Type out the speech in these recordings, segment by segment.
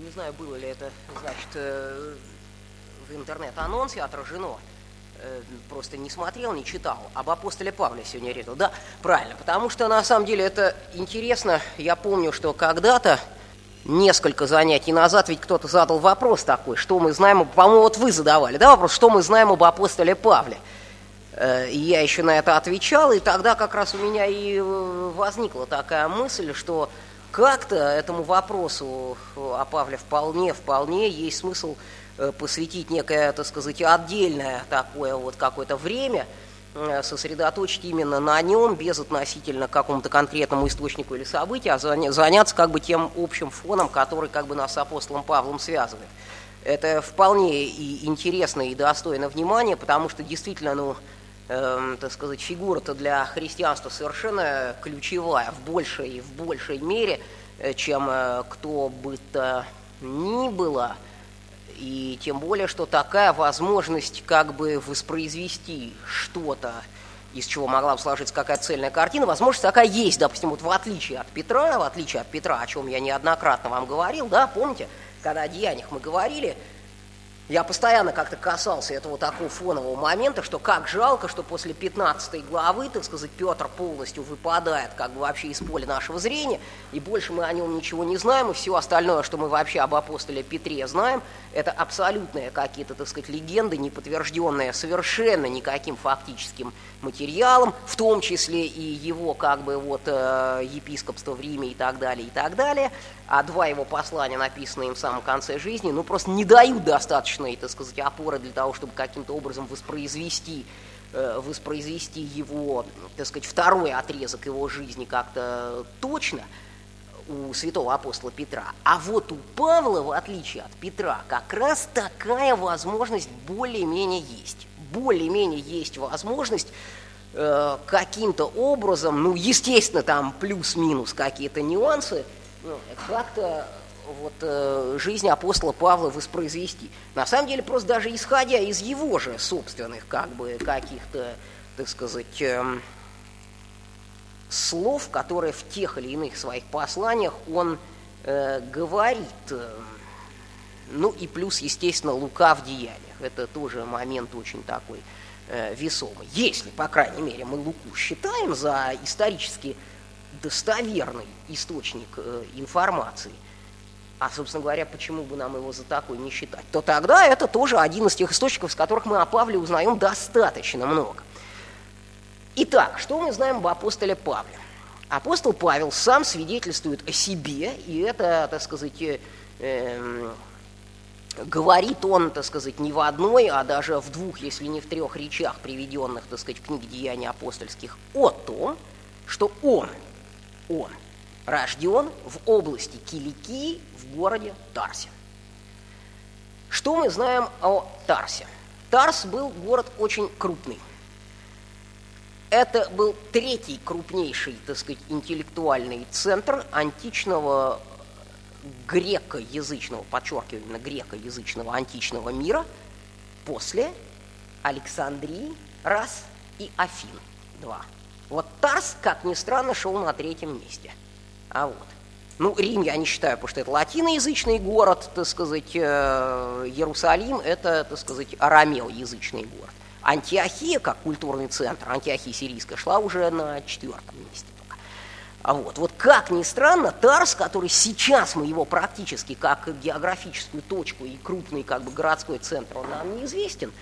не знаю, было ли это, значит, э, в интернет-анонсе отражено, э, просто не смотрел, не читал. Об апостоле Павле сегодня речь. Да, правильно, потому что на самом деле это интересно. Я помню, что когда-то, несколько занятий назад, ведь кто-то задал вопрос такой, что мы знаем, по-моему, вот вы задавали, да, вопрос, что мы знаем об апостоле Павле. Э, и я еще на это отвечал, и тогда как раз у меня и возникла такая мысль, что как-то этому вопросу о Павле вполне, вполне есть смысл э, посвятить некое, так сказать, отдельное такое вот какое-то время, э, сосредоточить именно на нем, без относительно какому-то конкретному источнику или событию, а заняться как бы тем общим фоном, который как бы нас с апостолом Павлом связывает. Это вполне и интересно, и достойно внимания, потому что действительно, ну, э, так сказать, фигура-то для христианства совершенно ключевая в большей, в большей мере, э, чем э, кто бы то ни было. И тем более, что такая возможность как бы воспроизвести что-то, из чего могла бы сложиться какая-то цельная картина, возможность такая есть, допустим, вот в отличие от Петра, в отличие от Петра, о чем я неоднократно вам говорил, да, помните, когда о деяниях мы говорили, я постоянно как-то касался этого такого фонового момента, что как жалко, что после 15 главы, так сказать, Петр полностью выпадает как бы вообще из поля нашего зрения, и больше мы о нем ничего не знаем, и все остальное, что мы вообще об апостоле Петре знаем, это абсолютные какие-то, так сказать, легенды, не подтвержденные совершенно никаким фактическим материалом, в том числе и его как бы вот э, епископство в Риме и так далее, и так далее, а два его послания, написанные им в самом конце жизни, ну просто не дают достаточной, так сказать, опоры для того, чтобы каким-то образом воспроизвести э, воспроизвести его, так сказать, второй отрезок его жизни как-то точно у святого апостола Петра. А вот у Павла, в отличие от Петра, как раз такая возможность более-менее есть более-менее есть возможность э, каким-то образом, ну, естественно, там плюс-минус какие-то нюансы, как-то вот э, жизнь апостола Павла воспроизвести. На самом деле, просто даже исходя из его же собственных, как бы, каких-то, так сказать, э, слов, которые в тех или иных своих посланиях он э, говорит, э, ну и плюс, естественно, Лука в деяниях. Это тоже момент очень такой э, весомый. Если, по крайней мере, мы Луку считаем за исторически достоверный источник э, информации, а, собственно говоря, почему бы нам его за такой не считать, то тогда это тоже один из тех источников, с которых мы о Павле узнаем достаточно много. Итак, что мы знаем об апостоле Павле? Апостол Павел сам свидетельствует о себе, и это, так сказать, э, говорит он, так сказать, не в одной, а даже в двух, если не в трех речах, приведенных, так сказать, в книге «Деяний апостольских», о том, что он, он рожден в области Киликии в городе Тарсе. Что мы знаем о Тарсе? Тарс был город очень крупный. Это был третий крупнейший, так сказать, интеллектуальный центр античного грекоязычного, подчеркиваю, именно грекоязычного античного мира после Александрии раз и Афин два. Вот Тарс, как ни странно, шел на третьем месте. А вот. Ну, Рим я не считаю, потому что это латиноязычный город, так сказать, э, Иерусалим – это, так сказать, арамеоязычный город. Антиохия, как культурный центр, Антиохия сирийская, шла уже на четвертом месте. А вот, вот как ни странно, Тарс, который сейчас мы его практически как географическую точку и крупный как бы городской центр, он нам неизвестен,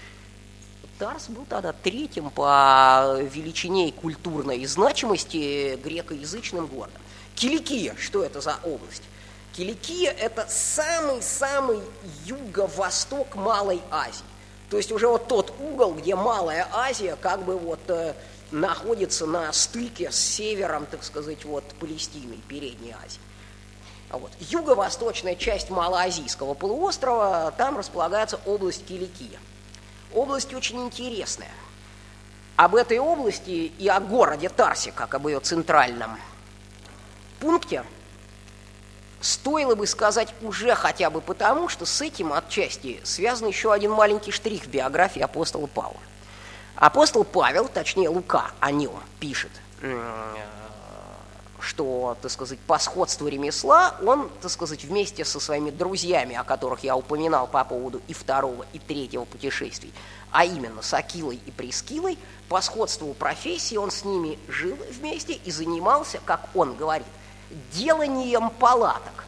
Тарс был тогда третьим по величине и культурной значимости грекоязычным городом. Киликия, что это за область? Киликия – это самый-самый юго-восток Малой Азии. То есть уже вот тот угол, где Малая Азия как бы вот э, находится на стыке с севером, так сказать, вот Палестины, Передней Азии. А вот юго-восточная часть Малоазийского полуострова, там располагается область Киликия. Область очень интересная. Об этой области и о городе Тарсе, как об ее центральном пункте, стоило бы сказать уже хотя бы потому, что с этим отчасти связан еще один маленький штрих в биографии апостола Павла. Апостол Павел, точнее Лука, о нем пишет что, так сказать, по сходству ремесла он, так сказать, вместе со своими друзьями, о которых я упоминал по поводу и второго, и третьего путешествий, а именно с Акилой и Прескилой, по сходству профессии он с ними жил вместе и занимался, как он говорит, деланием палаток.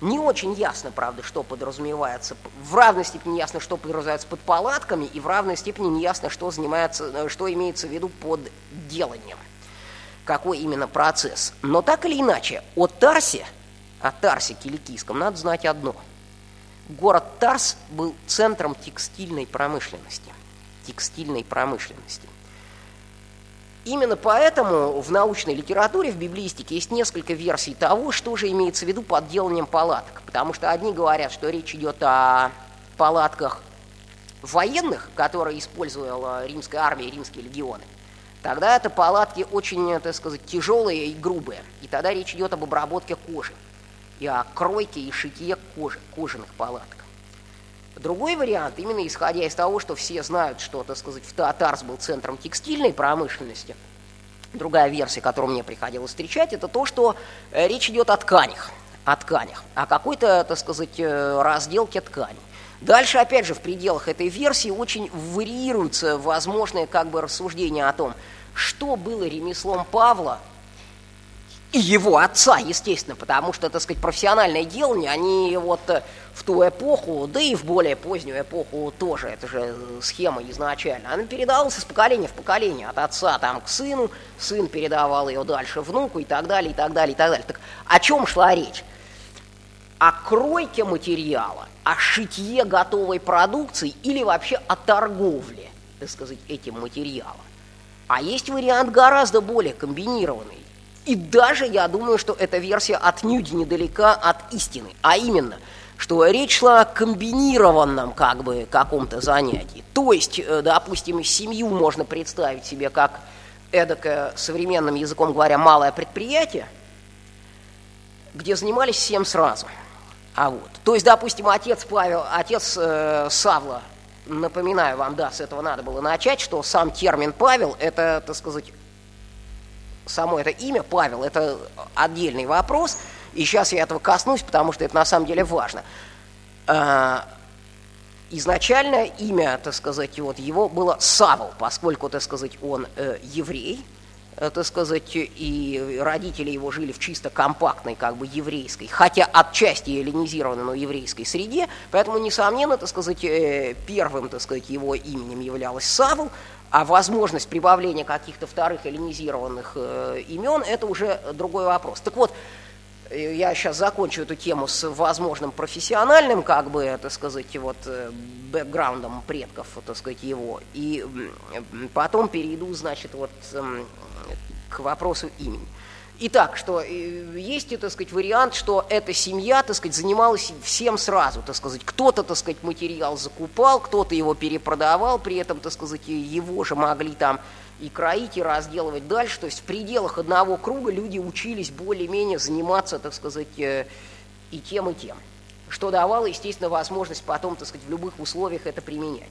Не очень ясно, правда, что подразумевается, в равной степени ясно, что подразумевается под палатками, и в равной степени не ясно, что, занимается, что имеется в виду под деланием какой именно процесс. Но так или иначе, о Тарсе, о Тарсе Киликийском надо знать одно. Город Тарс был центром текстильной промышленности. Текстильной промышленности. Именно поэтому в научной литературе, в библистике есть несколько версий того, что же имеется в виду под деланием палаток. Потому что одни говорят, что речь идет о палатках военных, которые использовала римская армия римские легионы – тогда это палатки очень, так сказать, тяжелые и грубые. И тогда речь идет об обработке кожи и о кройке и шитье кожи, кожаных палаток. Другой вариант, именно исходя из того, что все знают, что, так сказать, в Татарс был центром текстильной промышленности, другая версия, которую мне приходилось встречать, это то, что э, речь идет о тканях, о тканях, о какой-то, так сказать, э, разделке тканей. Дальше, опять же, в пределах этой версии очень варьируются возможные как бы рассуждения о том, что было ремеслом Павла и его отца, естественно, потому что, так сказать, профессиональное делание, они вот в ту эпоху, да и в более позднюю эпоху тоже, это же схема изначально, она передавалась из поколения в поколение, от отца там к сыну, сын передавал ее дальше внуку и так далее, и так далее, и так далее. Так о чем шла речь? О кройке материала, о шитье готовой продукции или вообще о торговле, так сказать, этим материалом. А есть вариант гораздо более комбинированный. И даже я думаю, что эта версия отнюдь недалека от истины. А именно, что речь шла о комбинированном как бы каком-то занятии. То есть, э, допустим, семью можно представить себе как эдакое, современным языком говоря, малое предприятие, где занимались всем сразу. А вот. То есть, допустим, отец Павел, отец э, Савла напоминаю вам, да, с этого надо было начать, что сам термин Павел, это, так сказать, само это имя Павел, это отдельный вопрос, и сейчас я этого коснусь, потому что это на самом деле важно. А, изначально имя, так сказать, вот его было Савл, поскольку, так сказать, он э, еврей, так сказать, и родители его жили в чисто компактной, как бы еврейской, хотя отчасти эллинизированной, но еврейской среде, поэтому, несомненно, так сказать, э, первым, так сказать, его именем являлось Савл, а возможность прибавления каких-то вторых эллинизированных э, имен – это уже другой вопрос. Так вот, я сейчас закончу эту тему с возможным профессиональным, как бы, так сказать, вот, бэкграундом предков, так сказать, его, и потом перейду, значит, вот эм, к вопросу имени. Итак, что э, есть, так сказать, вариант, что эта семья, так сказать, занималась всем сразу, так сказать, кто-то, так сказать, материал закупал, кто-то его перепродавал, при этом, так сказать, его же могли там и кроить, и разделывать дальше, то есть в пределах одного круга люди учились более-менее заниматься, так сказать, э, и тем, и тем, что давало, естественно, возможность потом, так сказать, в любых условиях это применять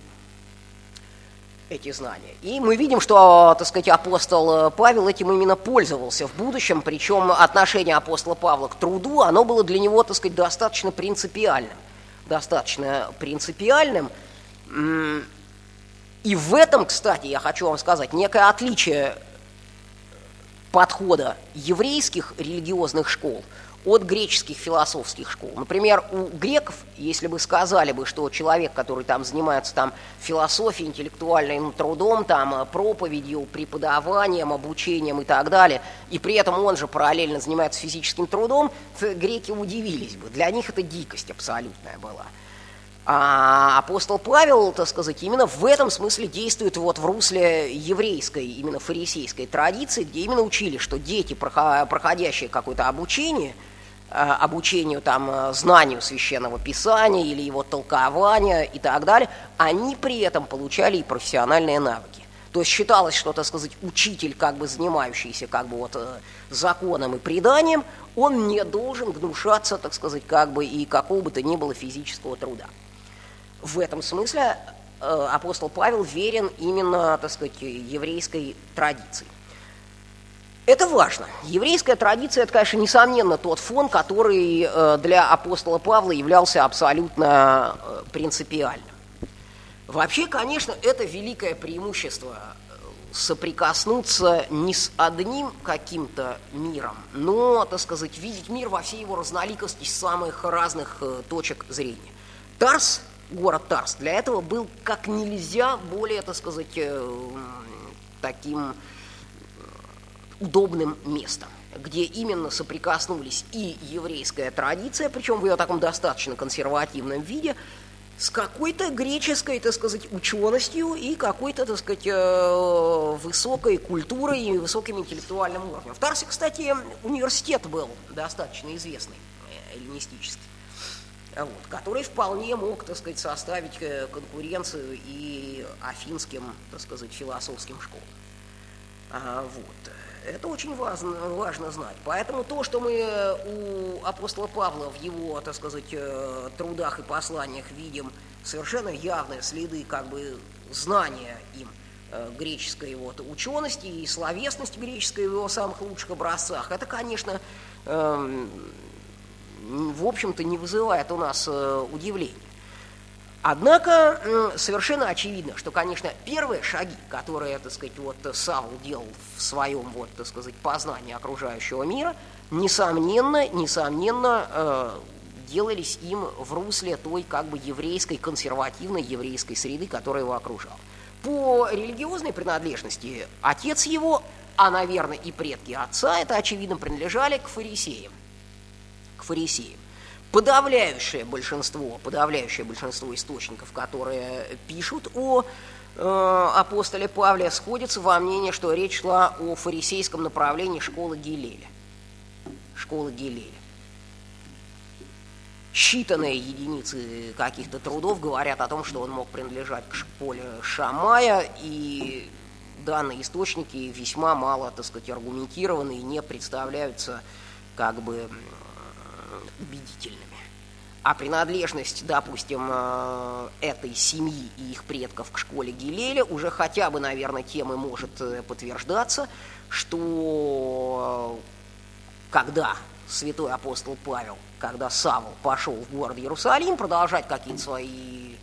эти знания. И мы видим, что, так сказать, апостол э, Павел этим именно пользовался в будущем, причем отношение апостола Павла к труду, оно было для него, так сказать, достаточно принципиальным. Достаточно принципиальным. И в этом, кстати, я хочу вам сказать, некое отличие подхода еврейских религиозных школ – от греческих философских школ. Например, у греков, если бы сказали бы, что человек, который там занимается там философией, интеллектуальным трудом, там проповедью, преподаванием, обучением и так далее, и при этом он же параллельно занимается физическим трудом, греки удивились бы. Для них это дикость абсолютная была. А апостол Павел, так сказать, именно в этом смысле действует вот в русле еврейской, именно фарисейской традиции, где именно учили, что дети, проходящие какое-то обучение – Э, обучению там, э, знанию священного писания или его толкования и так далее, они при этом получали и профессиональные навыки. То есть считалось, что, так сказать, учитель, как бы занимающийся как бы вот э, законом и преданием, он не должен гнушаться, так сказать, как бы и какого бы то ни было физического труда. В этом смысле апостол Павел верен именно, так сказать, еврейской традиции. Это важно. Еврейская традиция – это, конечно, несомненно тот фон, который э, для апостола Павла являлся абсолютно э, принципиальным. Вообще, конечно, это великое преимущество э, соприкоснуться не с одним каким-то миром, но, так сказать, видеть мир во всей его разноликости с самых разных точек зрения. Тарс, город Тарс, для этого был как нельзя более, так сказать, таким удобным местом, где именно соприкоснулись и еврейская традиция, причем в ее таком достаточно консервативном виде, с какой-то греческой, так сказать, ученостью и какой-то, так сказать, э, высокой культурой и высоким интеллектуальным уровнем. В Тарсе, кстати, университет был достаточно известный, э, эллинистический, вот, который вполне мог, так сказать, составить э, конкуренцию и афинским, так сказать, философским школам. А, вот. Это очень важно, важно знать. Поэтому то, что мы э, у апостола Павла в его, так сказать, э, трудах и посланиях видим совершенно явные следы как бы знания им греческой вот, учености и словесности греческой в его самых лучших образцах, это, конечно, эм, в общем-то не вызывает у нас удивления. Однако совершенно очевидно, что, конечно, первые шаги, которые, так сказать, вот Саул делал в своем, вот, так сказать, познании окружающего мира, несомненно, несомненно, э, делались им в русле той как бы еврейской, консервативной еврейской среды, которая его окружала. По религиозной принадлежности отец его, а, наверное, и предки отца, это, очевидно, принадлежали к фарисеям. К фарисеям подавляющее большинство, подавляющее большинство источников, которые пишут о э, апостоле Павле, сходятся во мнении, что речь шла о фарисейском направлении школы Гилеля. Школы Гилеля. Считанные единицы каких-то трудов говорят о том, что он мог принадлежать к школе Шамая, и данные источники весьма мало, так сказать, аргументированы и не представляются как бы убедительными. А принадлежность, допустим, э, этой семьи и их предков к школе Гилеля уже хотя бы, наверное, тем и может э, подтверждаться, что э, когда святой апостол Павел, когда Савл пошел в город Иерусалим продолжать какие-то свои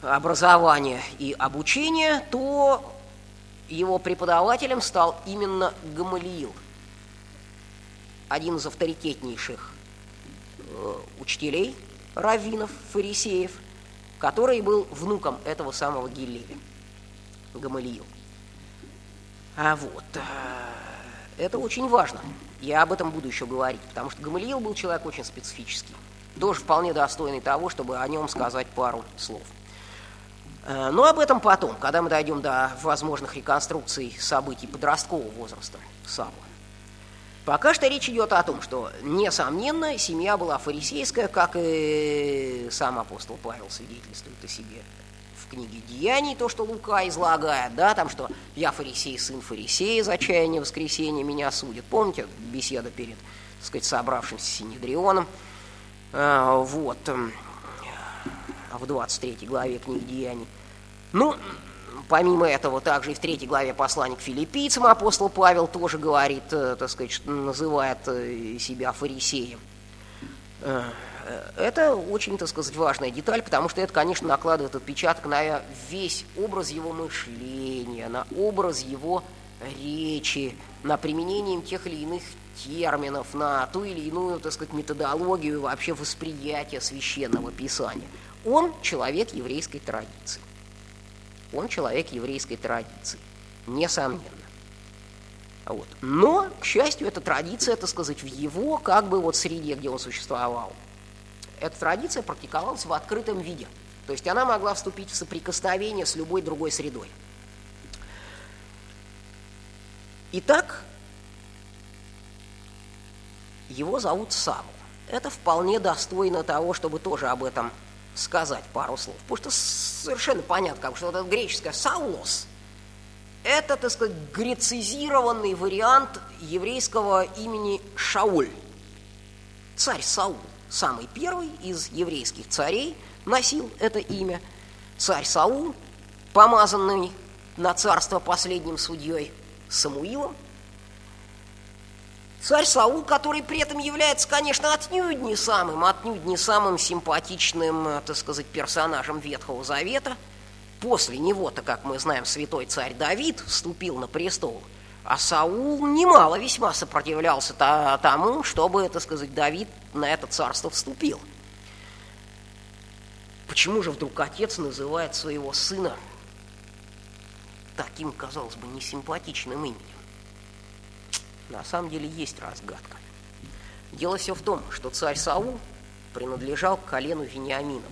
образования и обучение, то его преподавателем стал именно Гамалиил, один из авторитетнейших учителей, раввинов, фарисеев, который был внуком этого самого Гиллеля, Гамалиил. А вот, э, это очень важно. Я об этом буду еще говорить, потому что Гамалиил был человек очень специфический, тоже вполне достойный того, чтобы о нем сказать пару слов. Э, но об этом потом, когда мы дойдем до возможных реконструкций событий подросткового возраста Савла. Пока что речь идет о том, что, несомненно, семья была фарисейская, как и сам апостол Павел свидетельствует о себе в книге «Деяний», то, что Лука излагает, да, там, что «я фарисей, сын фарисея, за чаяние воскресенья меня судит». Помните беседа перед, так сказать, собравшимся Синедрионом? А, вот, в 23 главе книги «Деяний». Ну, Помимо этого, также и в третьей главе послания к филиппийцам апостол Павел тоже говорит, э, так сказать, называет э, себя фарисеем. Э, это очень, так сказать, важная деталь, потому что это, конечно, накладывает отпечаток на весь образ его мышления, на образ его речи, на применение тех или иных терминов, на ту или иную, так сказать, методологию вообще восприятия священного писания. Он человек еврейской традиции. Он человек еврейской традиции, несомненно. Вот. Но, к счастью, эта традиция, так сказать, в его как бы вот среде, где он существовал, эта традиция практиковалась в открытом виде. То есть она могла вступить в соприкосновение с любой другой средой. Итак, его зовут Савл. Это вполне достойно того, чтобы тоже об этом сказать пару слов. Потому что совершенно понятно, что вот это греческое «саулос» – это, так сказать, грецизированный вариант еврейского имени Шауль. Царь Саул, самый первый из еврейских царей, носил это имя. Царь Саул, помазанный на царство последним судьей Самуилом. Царь Саул, который при этом является, конечно, отнюдь не самым, отнюдь не самым симпатичным, э, так сказать, персонажем Ветхого Завета. После него-то, как мы знаем, святой царь Давид вступил на престол, а Саул немало весьма сопротивлялся тому, чтобы, так сказать, Давид на это царство вступил. Почему же вдруг отец называет своего сына таким, казалось бы, несимпатичным именем? На самом деле есть разгадка. Дело все в том, что царь Саул принадлежал к колену Вениаминову.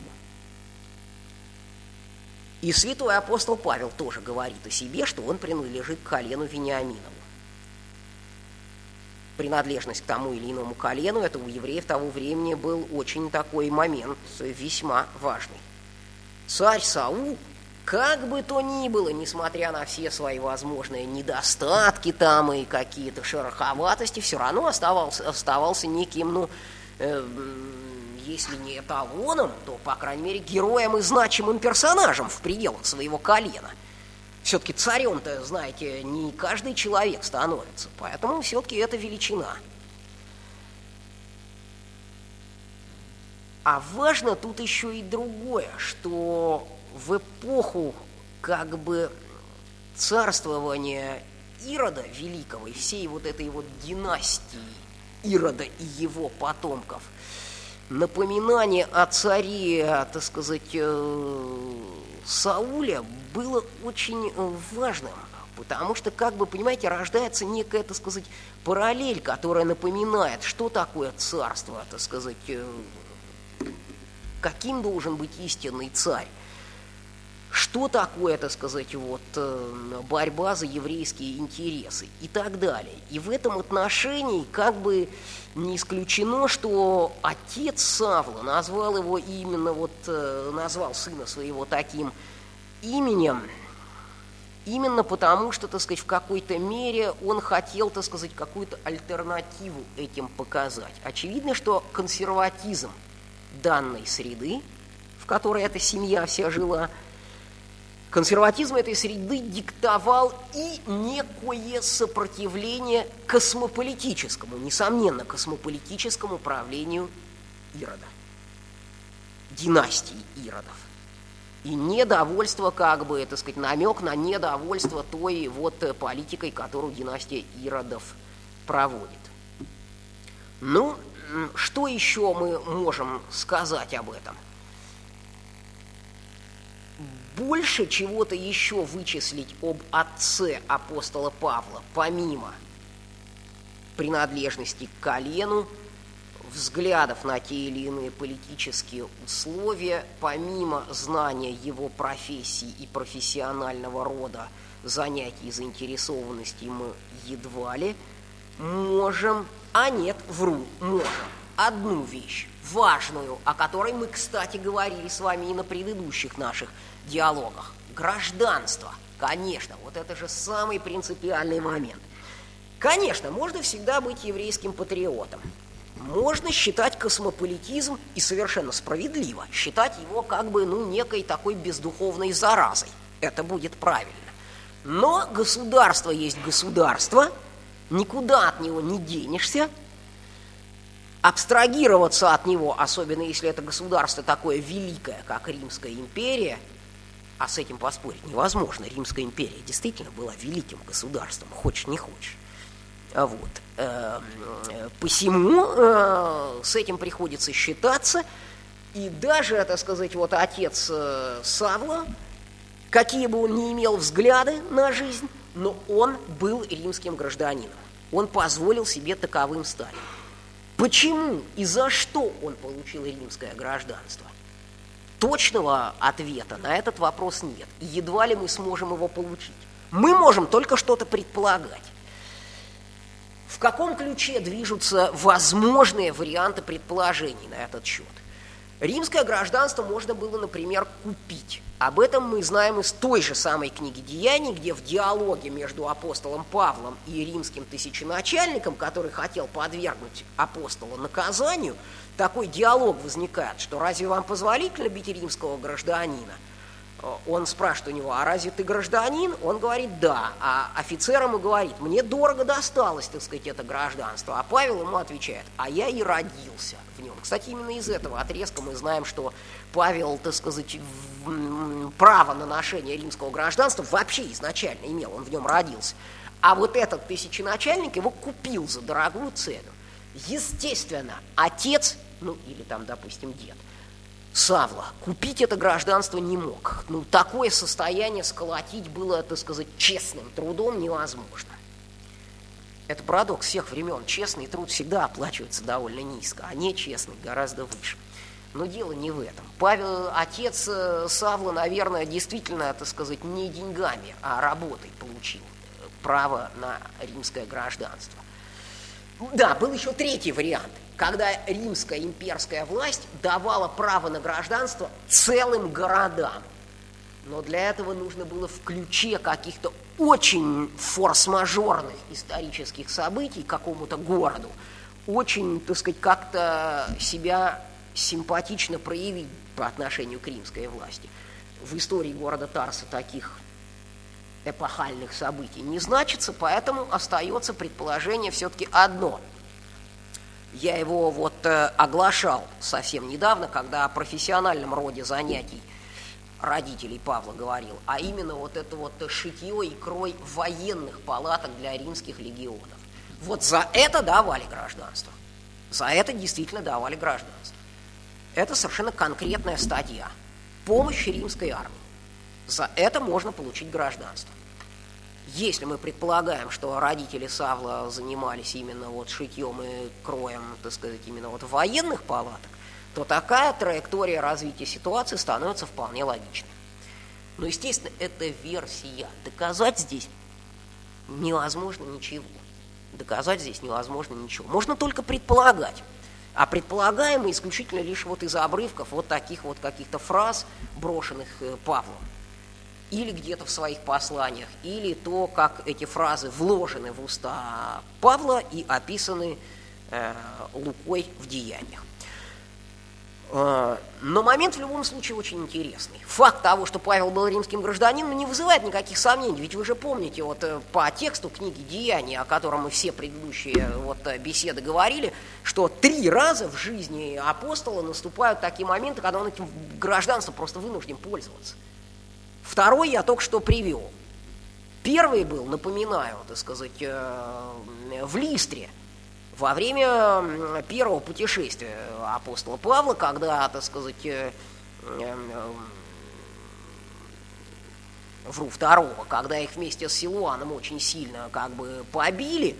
И святой апостол Павел тоже говорит о себе, что он принадлежит к колену Вениаминову. Принадлежность к тому или иному колену, это у евреев того времени был очень такой момент, весьма важный. Царь Саул как бы то ни было, несмотря на все свои возможные недостатки там и какие-то шероховатости, все равно оставался, оставался неким, ну, э, если не эталоном, то, по крайней мере, героем и значимым персонажем в пределах своего колена. Все-таки царем-то, знаете, не каждый человек становится, поэтому все-таки это величина. А важно тут еще и другое, что в эпоху как бы царствования Ирода Великого и всей вот этой вот династии Ирода и его потомков, напоминание о царе, так сказать, э, Сауля было очень важным, потому что, как бы, понимаете, рождается некая, так сказать, параллель, которая напоминает, что такое царство, так сказать, э, каким должен быть истинный царь что такое, так сказать, вот, э, борьба за еврейские интересы и так далее. И в этом отношении как бы не исключено, что отец Савла назвал его именно, вот, э, назвал сына своего таким именем, именно потому, что, так сказать, в какой-то мере он хотел, так сказать, какую-то альтернативу этим показать. Очевидно, что консерватизм данной среды, в которой эта семья вся жила – Консерватизм этой среды диктовал и некое сопротивление космополитическому, несомненно, космополитическому правлению Ирода, династии Иродов. И недовольство, как бы, так сказать, намек на недовольство той вот политикой, которую династия Иродов проводит. Ну, что еще мы можем сказать об этом? Больше чего-то еще вычислить об отце апостола Павла, помимо принадлежности к колену, взглядов на те или иные политические условия, помимо знания его профессии и профессионального рода занятий и заинтересованностей мы едва ли можем, а нет, вру, можем, одну вещь важную, о которой мы, кстати, говорили с вами и на предыдущих наших диалогах. Гражданство, конечно, вот это же самый принципиальный момент. Конечно, можно всегда быть еврейским патриотом. Можно считать космополитизм, и совершенно справедливо, считать его как бы, ну, некой такой бездуховной заразой. Это будет правильно. Но государство есть государство, никуда от него не денешься, абстрагироваться от него, особенно если это государство такое великое, как Римская империя, а с этим поспорить невозможно. Римская империя действительно была великим государством, хочешь не хочешь. А вот. Эм, посему э, с этим приходится считаться. И даже, так сказать, вот отец э, Савла, какие бы он ни имел взгляды на жизнь, но он был римским гражданином. Он позволил себе таковым стать. Почему и за что он получил римское гражданство? Точного ответа на этот вопрос нет. И едва ли мы сможем его получить. Мы можем только что-то предполагать. В каком ключе движутся возможные варианты предположений на этот счет? Римское гражданство можно было, например, купить. Об этом мы знаем из той же самой книги «Деяний», где в диалоге между апостолом Павлом и римским тысяченачальником, который хотел подвергнуть апостола наказанию, такой диалог возникает, что разве вам позволительно бить римского гражданина? Он спрашивает у него, а разве ты гражданин? Он говорит, да. А офицер ему говорит, мне дорого досталось, так сказать, это гражданство. А Павел ему отвечает, а я и родился в нем. Кстати, именно из этого отрезка мы знаем, что Павел, так сказать, право на ношение римского гражданства вообще изначально имел, он в нем родился. А вот этот тысяченачальник его купил за дорогую цену. Естественно, отец, ну или там, допустим, дед, Савла купить это гражданство не мог. Ну, такое состояние сколотить было, так сказать, честным трудом невозможно. Это парадокс всех времен. Честный труд всегда оплачивается довольно низко, а нечестный гораздо выше. Но дело не в этом. Павел, отец э, Савла, наверное, действительно, так сказать, не деньгами, а работой получил право на римское гражданство. Да, был еще третий вариант – когда римская имперская власть давала право на гражданство целым городам. Но для этого нужно было в ключе каких-то очень форс-мажорных исторических событий какому-то городу очень, так сказать, как-то себя симпатично проявить по отношению к римской власти. В истории города Тарса таких эпохальных событий не значится, поэтому остается предположение все-таки одно – я его вот э, оглашал совсем недавно, когда о профессиональном роде занятий родителей Павла говорил, а именно вот это вот шитье и крой военных палаток для римских легионов. Вот за это давали гражданство. За это действительно давали гражданство. Это совершенно конкретная статья. Помощь римской армии. За это можно получить гражданство. Если мы предполагаем, что родители Савла занимались именно вот шитьем и кроем, так сказать, именно вот военных палаток, то такая траектория развития ситуации становится вполне логичной. Но, естественно, это версия. Доказать здесь невозможно ничего. Доказать здесь невозможно ничего. Можно только предполагать. А предполагаем исключительно лишь вот из обрывков вот таких вот каких-то фраз, брошенных э, Павлом или где-то в своих посланиях, или то, как эти фразы вложены в уста Павла и описаны э, Лукой в деяниях. Э, но момент в любом случае очень интересный. Факт того, что Павел был римским гражданином, не вызывает никаких сомнений. Ведь вы же помните вот э, по тексту книги «Деяния», о котором мы все предыдущие вот беседы говорили, что три раза в жизни апостола наступают такие моменты, когда он этим гражданством просто вынужден пользоваться. Второй я только что привел. Первый был, напоминаю, так сказать, э, в Листре, во время первого путешествия апостола Павла, когда, так сказать, э, э, вру, второго, когда их вместе с Силуаном очень сильно как бы побили,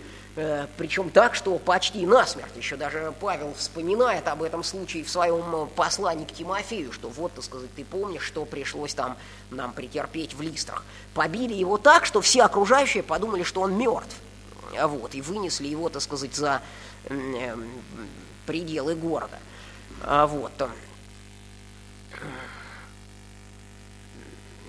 причем так, что почти насмерть. Еще даже Павел вспоминает об этом случае в своем э, послании к Тимофею, что вот, так сказать, ты помнишь, что пришлось там нам претерпеть в листрах. Побили его так, что все окружающие подумали, что он мертв. Вот, и вынесли его, так сказать, за э, пределы города. А вот.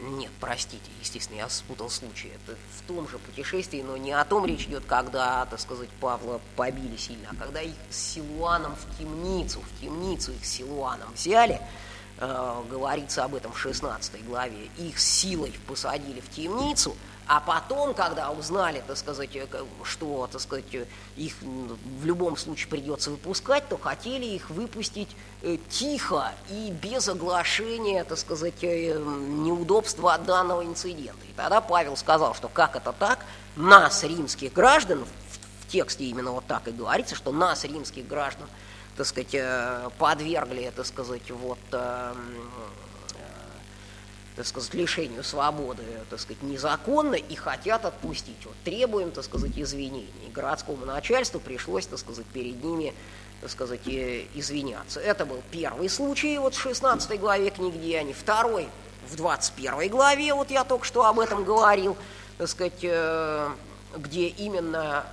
Нет, простите, естественно, я спутал случай. Это в том же путешествии, но не о том речь идет, когда, так сказать, Павла побили сильно, а когда их с Силуаном в темницу, в темницу их с Силуаном взяли, э, говорится об этом в 16 главе, их силой посадили в темницу – а потом, когда узнали, так сказать, э, что, так сказать, э, их в любом случае придется выпускать, то хотели их выпустить э, тихо и без оглашения, так сказать, неудобства от данного инцидента. И тогда Павел сказал, что как это так, нас, римских граждан, в тексте именно вот так и говорится, что нас, римских граждан, так сказать, подвергли, так сказать, вот так сказать, лишению свободы, так сказать, незаконно и хотят отпустить. Вот требуем, так сказать, извинений. Городскому начальству пришлось, так сказать, перед ними, так сказать, извиняться. Это был первый случай вот в 16 главе книги Деяний. Второй в 21 главе, вот я только что об этом говорил, так сказать, э, где именно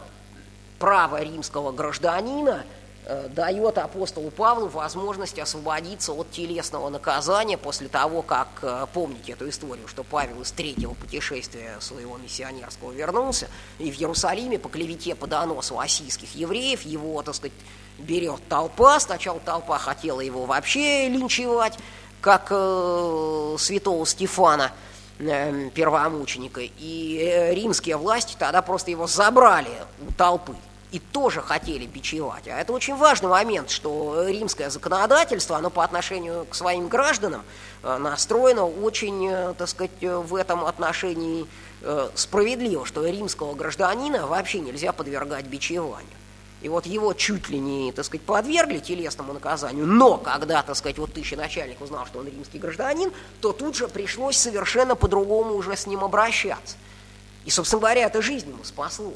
право римского гражданина – Э, дает апостолу Павлу возможность освободиться от телесного наказания после того, как, э, помните эту историю, что Павел из третьего путешествия своего миссионерского вернулся, и в Иерусалиме по клевете по доносу осийских евреев его, так сказать, берет толпа, сначала толпа хотела его вообще линчевать, как э, святого Стефана э, первомученика, и э, римские власти тогда просто его забрали у толпы и тоже хотели бичевать. А это очень важный момент, что римское законодательство, оно по отношению к своим гражданам э, настроено очень, э, так сказать, в этом отношении э, справедливо, что римского гражданина вообще нельзя подвергать бичеванию. И вот его чуть ли не, так сказать, подвергли телесному наказанию, но когда, так сказать, вот начальник узнал, что он римский гражданин, то тут же пришлось совершенно по-другому уже с ним обращаться. И, собственно говоря, это жизнь ему спасло.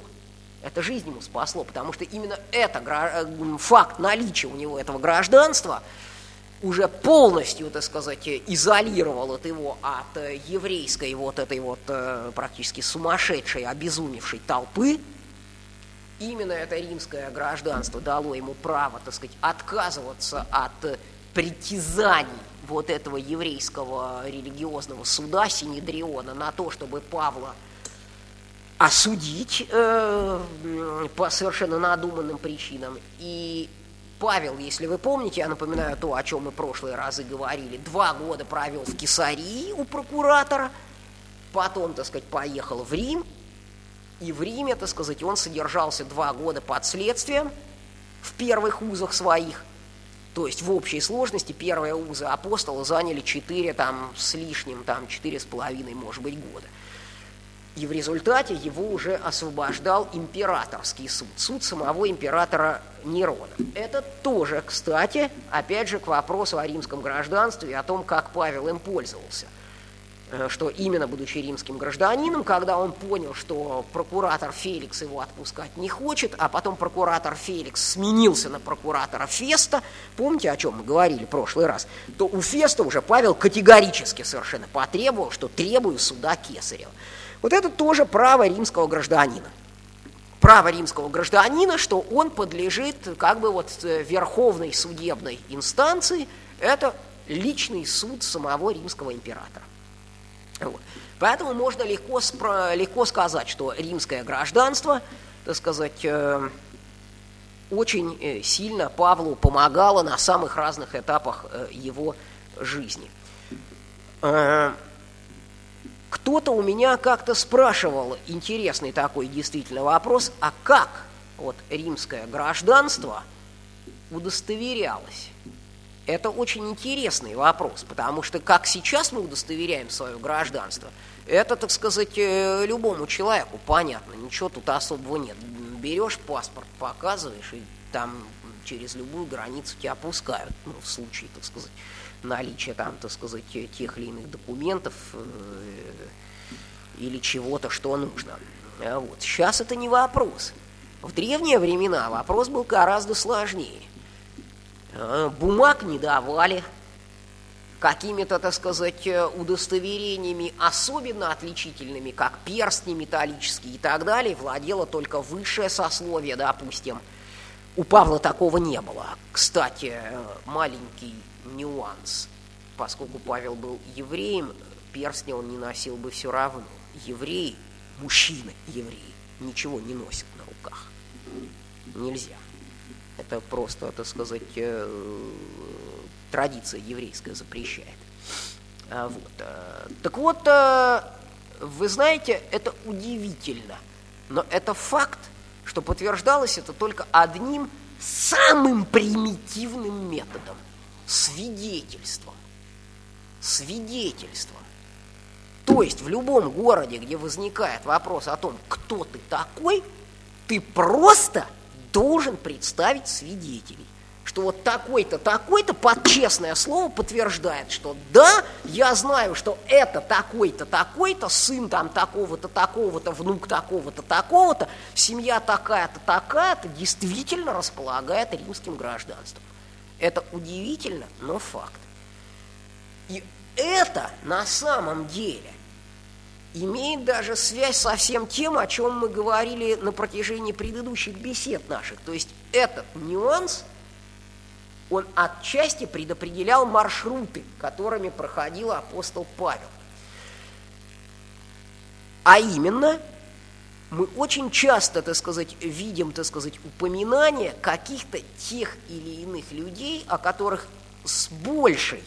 Это жизнь ему спасло, потому что именно это э, факт наличия у него этого гражданства уже полностью, так сказать, изолировал от его от э, еврейской вот этой вот э, практически сумасшедшей, обезумевшей толпы, именно это римское гражданство дало ему право, так сказать, отказываться от притязаний вот этого еврейского религиозного суда Синедриона на то, чтобы Павла осудить э, по совершенно надуманным причинам. И Павел, если вы помните, я напоминаю то, о чем мы прошлые разы говорили, два года провел в Кесарии у прокуратора, потом, так сказать, поехал в Рим, и в Риме, так сказать, он содержался два года под следствием в первых узах своих. То есть в общей сложности первые узы апостола заняли четыре там с лишним, там четыре с половиной, может быть, года. И в результате его уже освобождал императорский суд, суд самого императора Нерона. Это тоже, кстати, опять же, к вопросу о римском гражданстве и о том, как Павел им пользовался – Э, что именно будучи римским гражданином, когда он понял, что прокуратор Феликс его отпускать не хочет, а потом прокуратор Феликс сменился на прокуратора Феста, помните, о чем мы говорили в прошлый раз, то у Феста уже Павел категорически совершенно потребовал, что требую суда Кесарева. Вот это тоже право римского гражданина. Право римского гражданина, что он подлежит как бы вот э, верховной судебной инстанции, это личный суд самого римского императора. Вот. Поэтому можно легко, легко сказать, что римское гражданство, так сказать, э, очень э, сильно Павлу помогало на самых разных этапах его жизни. Кто-то у меня как-то спрашивал, интересный такой действительно вопрос, а как вот римское гражданство удостоверялось? Это очень интересный вопрос, потому что как сейчас мы удостоверяем свое гражданство, это, так сказать, э, любому человеку понятно, ничего тут особого нет. Берешь паспорт, показываешь, и там через любую границу тебя пускают, ну, в случае, так сказать, наличия там, так сказать, тех или иных документов э, или чего-то, что нужно. А вот. Сейчас это не вопрос. В древние времена вопрос был гораздо сложнее. Э, бумаг не давали, какими-то, так сказать, э, удостоверениями особенно отличительными, как перстни металлические и так далее, владело только высшее сословие, допустим. У Павла такого не было. Кстати, э, маленький нюанс. Поскольку Павел был евреем, перстни он не носил бы все равно. Евреи, мужчины евреи, ничего не носят на руках. Нельзя. Это просто, так сказать, э, традиция еврейская запрещает. А вот. Э, так вот, э, вы знаете, это удивительно, но это факт, что подтверждалось это только одним самым примитивным методом – свидетельством. Свидетельством. То есть в любом городе, где возникает вопрос о том, кто ты такой, ты просто – должен представить свидетелей, что вот такой-то, такой-то под честное слово подтверждает, что да, я знаю, что это такой-то, такой-то, сын там такого-то, такого-то, внук такого-то, такого-то, семья такая-то, такая-то, действительно располагает римским гражданством. Это удивительно, но факт. И это на самом деле имеет даже связь со всем тем, о чем мы говорили на протяжении предыдущих бесед наших. То есть этот нюанс, он отчасти предопределял маршруты, которыми проходил апостол Павел. А именно, мы очень часто, так сказать, видим, так сказать, упоминания каких-то тех или иных людей, о которых с большей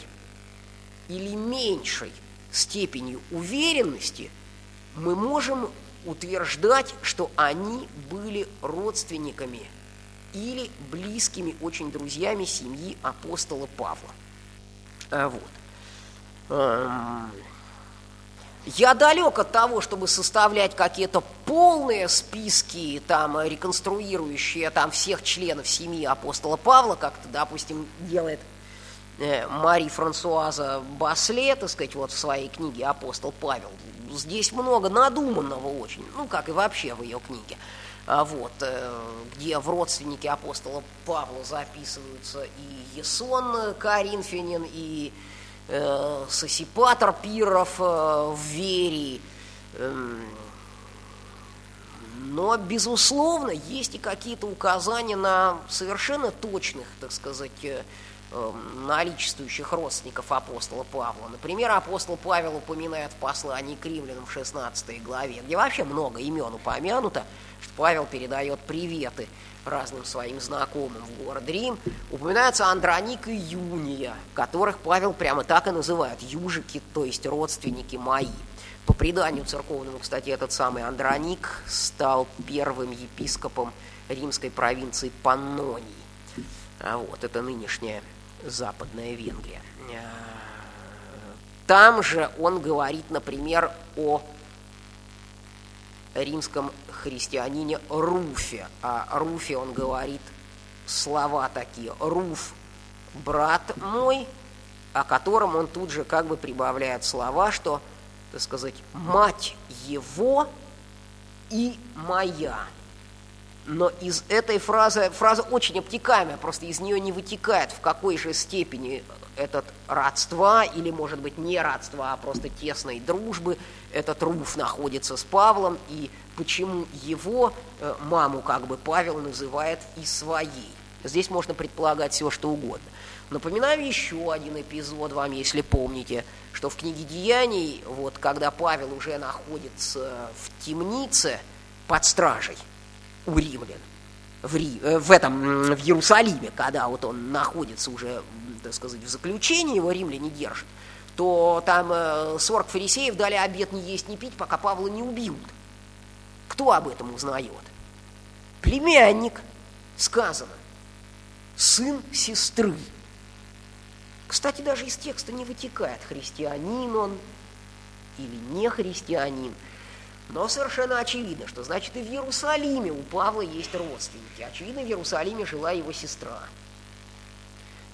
или меньшей степенью уверенности мы можем утверждать, что они были родственниками или близкими очень друзьями семьи апостола Павла. А, вот. Я далек от того, чтобы составлять какие-то полные списки, там, реконструирующие там, всех членов семьи апостола Павла, как-то, допустим, делает э, Мари Франсуаза Басле, так сказать, вот в своей книге «Апостол Павел». Здесь много надуманного очень, ну, как и вообще в ее книге. А вот, э, где в родственнике апостола Павла записываются и Есон Коринфянин, и э, Сосипатор Пиров э, в Вере. Э, но, безусловно, есть и какие-то указания на совершенно точных, так сказать, э, эм, наличествующих родственников апостола Павла. Например, апостол Павел упоминает в послании к римлянам в 16 главе, где вообще много имен упомянуто, что Павел передает приветы разным своим знакомым в город Рим, упоминаются Андроник и Юния, которых Павел прямо так и называет, южики, то есть родственники мои. По преданию церковному, кстати, этот самый Андроник стал первым епископом римской провинции Паннонии. А вот, это нынешняя Западная Венгрия. Там же он говорит, например, о римском христианине Руфе. А Руфе он говорит слова такие. Руф, брат мой, о котором он тут же как бы прибавляет слова, что, так сказать, мать его и моя. Но из этой фразы, фраза очень обтекаемая, просто из нее не вытекает, в какой же степени этот родства, или, может быть, не родства, а просто тесной дружбы, этот Руф находится с Павлом, и почему его э, маму как бы Павел называет и своей. Здесь можно предполагать все, что угодно. Напоминаю еще один эпизод вам, если помните, что в книге Деяний, вот когда Павел уже находится в темнице под стражей у римлян, в, Ри, э, в этом, в Иерусалиме, когда вот он находится уже, так сказать, в заключении, его римляне держат, то там э, 40 фарисеев дали обед не есть, не пить, пока Павла не убьют. Кто об этом узнает? Племянник, сказано, сын сестры. Кстати, даже из текста не вытекает, христианин он или не христианин. Но совершенно очевидно, что значит и в Иерусалиме у Павла есть родственники. Очевидно, в Иерусалиме жила его сестра.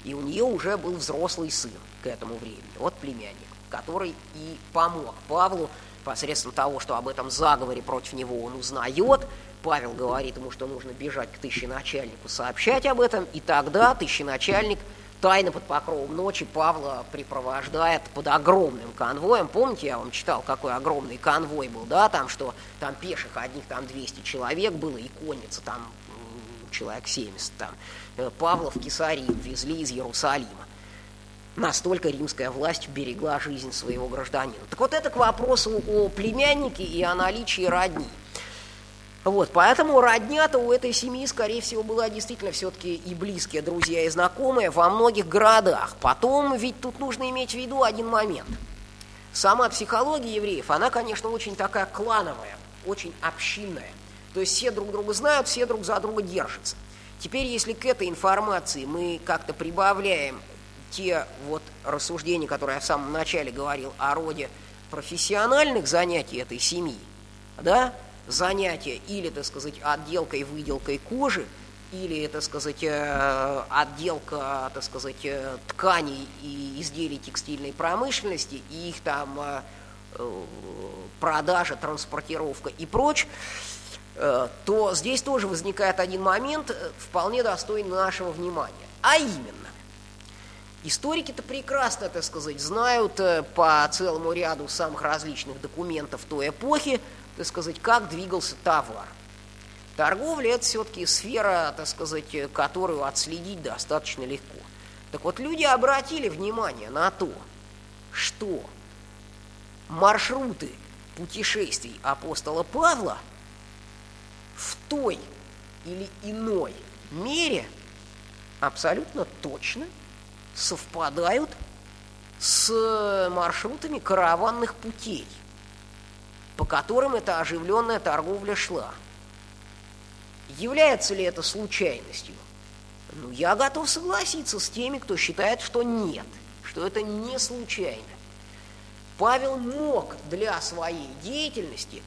И у нее уже был взрослый сын к этому времени, вот племянник, который и помог Павлу посредством того, что об этом заговоре против него он узнает. Павел говорит ему, что нужно бежать к тысяченачальнику, сообщать об этом, и тогда тысяченачальник тайно под покровом ночи Павла припровождает под огромным конвоем. Помните, я вам читал, какой огромный конвой был, да, там, что там пеших одних там 200 человек было, и конница там человек 70 там. Э, Павла в Кесарию везли из Иерусалима. Настолько римская власть берегла жизнь своего гражданина. Так вот это к вопросу о племяннике и о наличии родни. Вот, поэтому родня-то у этой семьи, скорее всего, была действительно все-таки и близкие друзья и знакомые во многих городах. Потом ведь тут нужно иметь в виду один момент. Сама психология евреев, она, конечно, очень такая клановая, очень общинная. То есть все друг друга знают, все друг за друга держатся. Теперь, если к этой информации мы как-то прибавляем те вот рассуждения, которые я в самом начале говорил о роде профессиональных занятий этой семьи, да, занятия или, так сказать, отделкой, выделкой кожи, или, так сказать, э, отделка, так сказать, э, тканей и изделий текстильной промышленности, и их там э, продажа, транспортировка и прочее, Э, то здесь тоже возникает один момент, вполне достойный нашего внимания. А именно, историки-то прекрасно, так сказать, знают по целому ряду самых различных документов той эпохи, так сказать, как двигался товар. Торговля – это все-таки сфера, так сказать, которую отследить достаточно легко. Так вот, люди обратили внимание на то, что маршруты путешествий апостола Павла – в той или иной мере абсолютно точно совпадают с маршрутами караванных путей, по которым эта оживленная торговля шла. Является ли это случайностью? Ну, я готов согласиться с теми, кто считает, что нет, что это не случайно. Павел мог для своей деятельности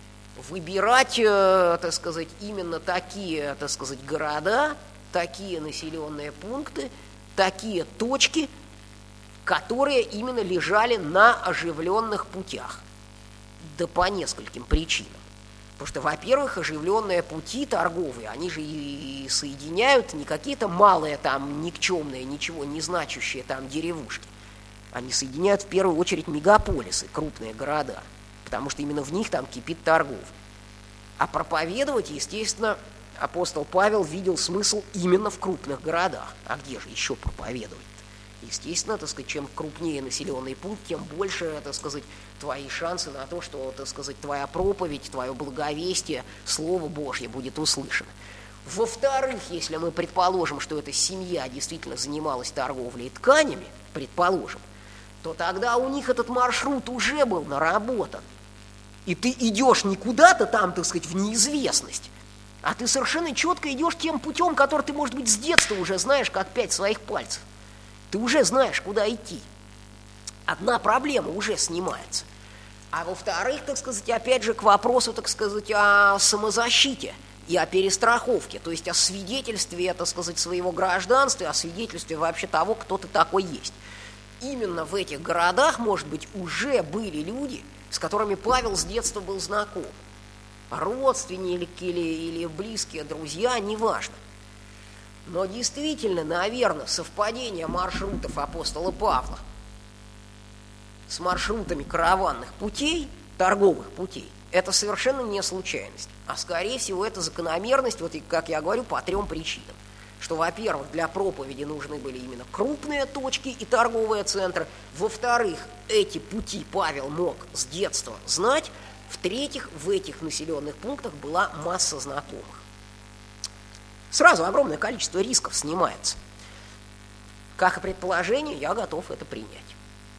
выбирать, э, так сказать, именно такие, так сказать, города, такие населенные пункты, такие точки, которые именно лежали на оживленных путях. Да по нескольким причинам. Потому что, во-первых, оживленные пути торговые, они же и соединяют не какие-то малые там никчемные, ничего не значащие там деревушки. Они соединяют в первую очередь мегаполисы, крупные города, потому что именно в них там кипит торгов. А проповедовать, естественно, апостол Павел видел смысл именно в крупных городах. А где же еще проповедовать? Естественно, так сказать, чем крупнее населенный пункт, тем больше, так сказать, твои шансы на то, что, так сказать, твоя проповедь, твое благовестие, Слово Божье будет услышано. Во-вторых, если мы предположим, что эта семья действительно занималась торговлей тканями, предположим, то тогда у них этот маршрут уже был наработан. И ты идешь не куда-то там, так сказать, в неизвестность, а ты совершенно четко идешь тем путем, который ты, может быть, с детства уже знаешь, как пять своих пальцев. Ты уже знаешь, куда идти. Одна проблема уже снимается. А во-вторых, так сказать, опять же, к вопросу, так сказать, о самозащите и о перестраховке, то есть о свидетельстве, так сказать, своего гражданства, о свидетельстве вообще того, кто ты такой есть. Именно в этих городах, может быть, уже были люди, с которыми Павел с детства был знаком. Родственники или, или близкие друзья, неважно. Но действительно, наверное, совпадение маршрутов апостола Павла с маршрутами караванных путей, торговых путей, это совершенно не случайность. А скорее всего, это закономерность, вот как я говорю, по трем причинам. Что, во-первых, для проповеди нужны были именно крупные точки и торговые центры. Во-вторых, эти пути Павел мог с детства знать. В-третьих, в этих населенных пунктах была масса знакомых сразу огромное количество рисков снимается. Как и предположение, я готов это принять.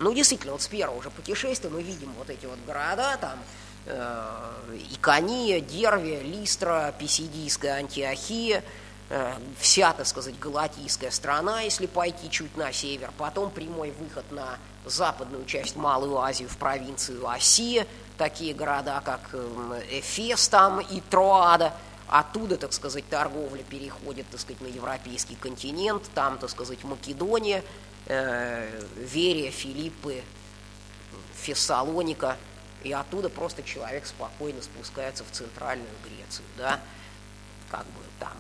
Ну, действительно, вот с первого же путешествия мы видим вот эти вот города, там, э, Икония, Дервия, Листра, Писидийская Антиохия, э, вся, так сказать, галатийская страна, если пойти чуть на север, потом прямой выход на западную часть Малую Азию в провинцию Осия, такие города, как э, Эфес там и Троада – Оттуда, так сказать, торговля переходит, так сказать, на европейский континент, там, так сказать, Македония, э, Верия, Филиппы, Фессалоника, и оттуда просто человек спокойно спускается в центральную Грецию, да, как бы там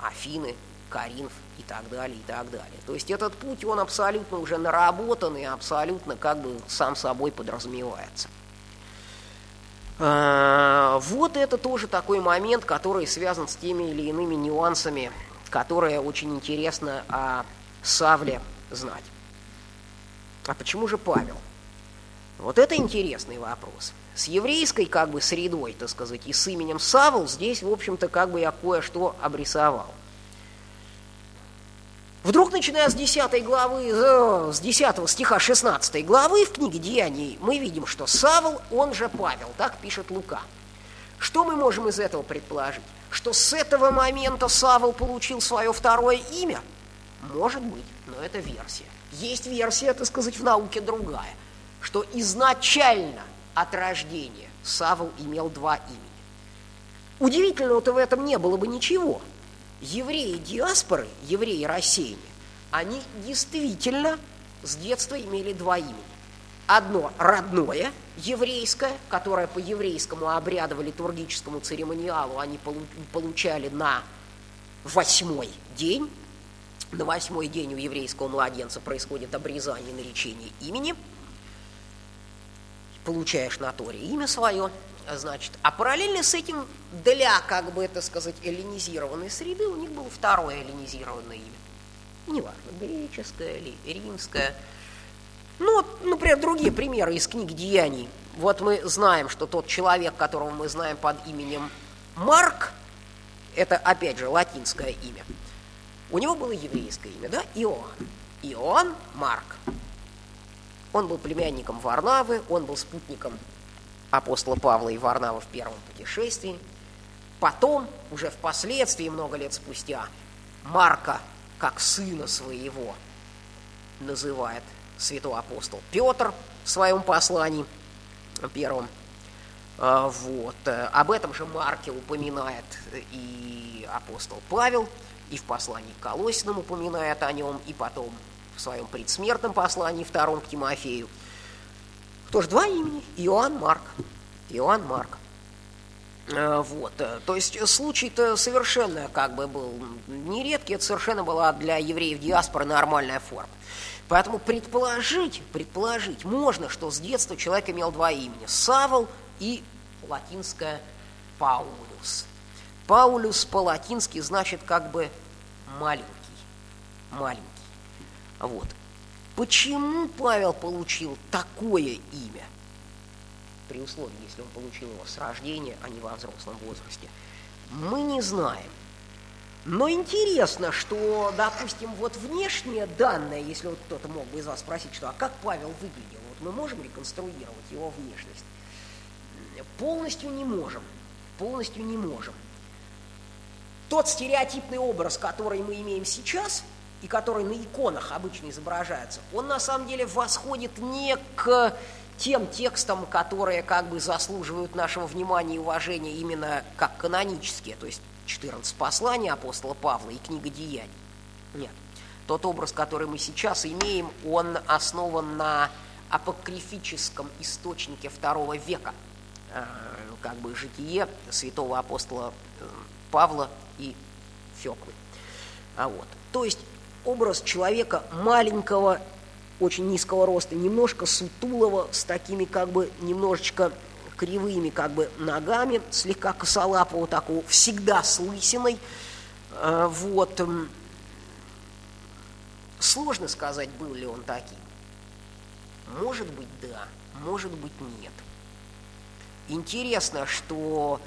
Афины, Каринф и так далее, и так далее. То есть этот путь, он абсолютно уже наработан и абсолютно как бы сам собой подразумевается. А, вот это тоже такой момент, который связан с теми или иными нюансами, которые очень интересно о Савле знать. А почему же Павел? Вот это интересный вопрос. С еврейской как бы средой, так сказать, и с именем Савл здесь, в общем-то, как бы я кое-что обрисовал. Вдруг, начиная с 10 главы, э, с 10 стиха 16 главы в книге Деяний, мы видим, что Савл, он же Павел, так пишет Лука. Что мы можем из этого предположить? Что с этого момента Савл получил свое второе имя? Может быть, но это версия. Есть версия, так сказать, в науке другая, что изначально от рождения Савл имел два имени. Удивительного-то в этом не было бы ничего – евреи диаспоры, евреи рассеяния, они действительно с детства имели два имени. Одно родное, еврейское, которое по еврейскому обрядово литургическому церемониалу они получали на восьмой день. На восьмой день у еврейского младенца происходит обрезание наречение имени. Получаешь на Торе имя свое – Значит, а параллельно с этим для, как бы это сказать, эллинизированной среды у них было второе эллинизированное имя. Неважно, греческое или римское. Ну, например, другие примеры из книг Деяний. Вот мы знаем, что тот человек, которого мы знаем под именем Марк, это, опять же, латинское имя, у него было еврейское имя, да, Иоанн. Иоанн Марк. Он был племянником Варнавы, он был спутником апостола Павла и Варнавы в первом путешествии. Потом, уже впоследствии, много лет спустя, Марка, как сына своего, называет святой апостол Петр в своем послании первом. А, вот. Об этом же Марке упоминает и апостол Павел, и в послании к Колосинам упоминает о нем, и потом в своем предсмертном послании втором к Тимофею. Тоже два имени. Иоанн Марк. Иоанн Марк. А, вот. То есть случай-то совершенно как бы был нередкий, это совершенно была для евреев диаспоры нормальная форма. Поэтому предположить, предположить можно, что с детства человек имел два имени – Савл и латинское Паулюс. Паулюс по-латински значит как бы маленький, маленький. Вот. Почему Павел получил такое имя? При условии, если он получил его с рождения, а не во взрослом возрасте. Мы не знаем. Но интересно, что, допустим, вот внешние данные, если вот кто-то мог бы из вас спросить, что а как Павел выглядел, вот мы можем реконструировать его внешность? Полностью не можем. Полностью не можем. Тот стереотипный образ, который мы имеем сейчас, и который на иконах обычно изображается, он на самом деле восходит не к тем текстам, которые как бы заслуживают нашего внимания и уважения именно как канонические, то есть 14 посланий апостола Павла и книга Деяний. Нет. Тот образ, который мы сейчас имеем, он основан на апокрифическом источнике второго века, э, как бы житие святого апостола э, Павла и Феклы. А вот. То есть образ человека маленького, очень низкого роста, немножко сутулого, с такими как бы немножечко кривыми как бы ногами, слегка косолапого такого, всегда с лысиной. А, вот. Сложно сказать, был ли он таким. Может быть, да, может быть, нет. Интересно, что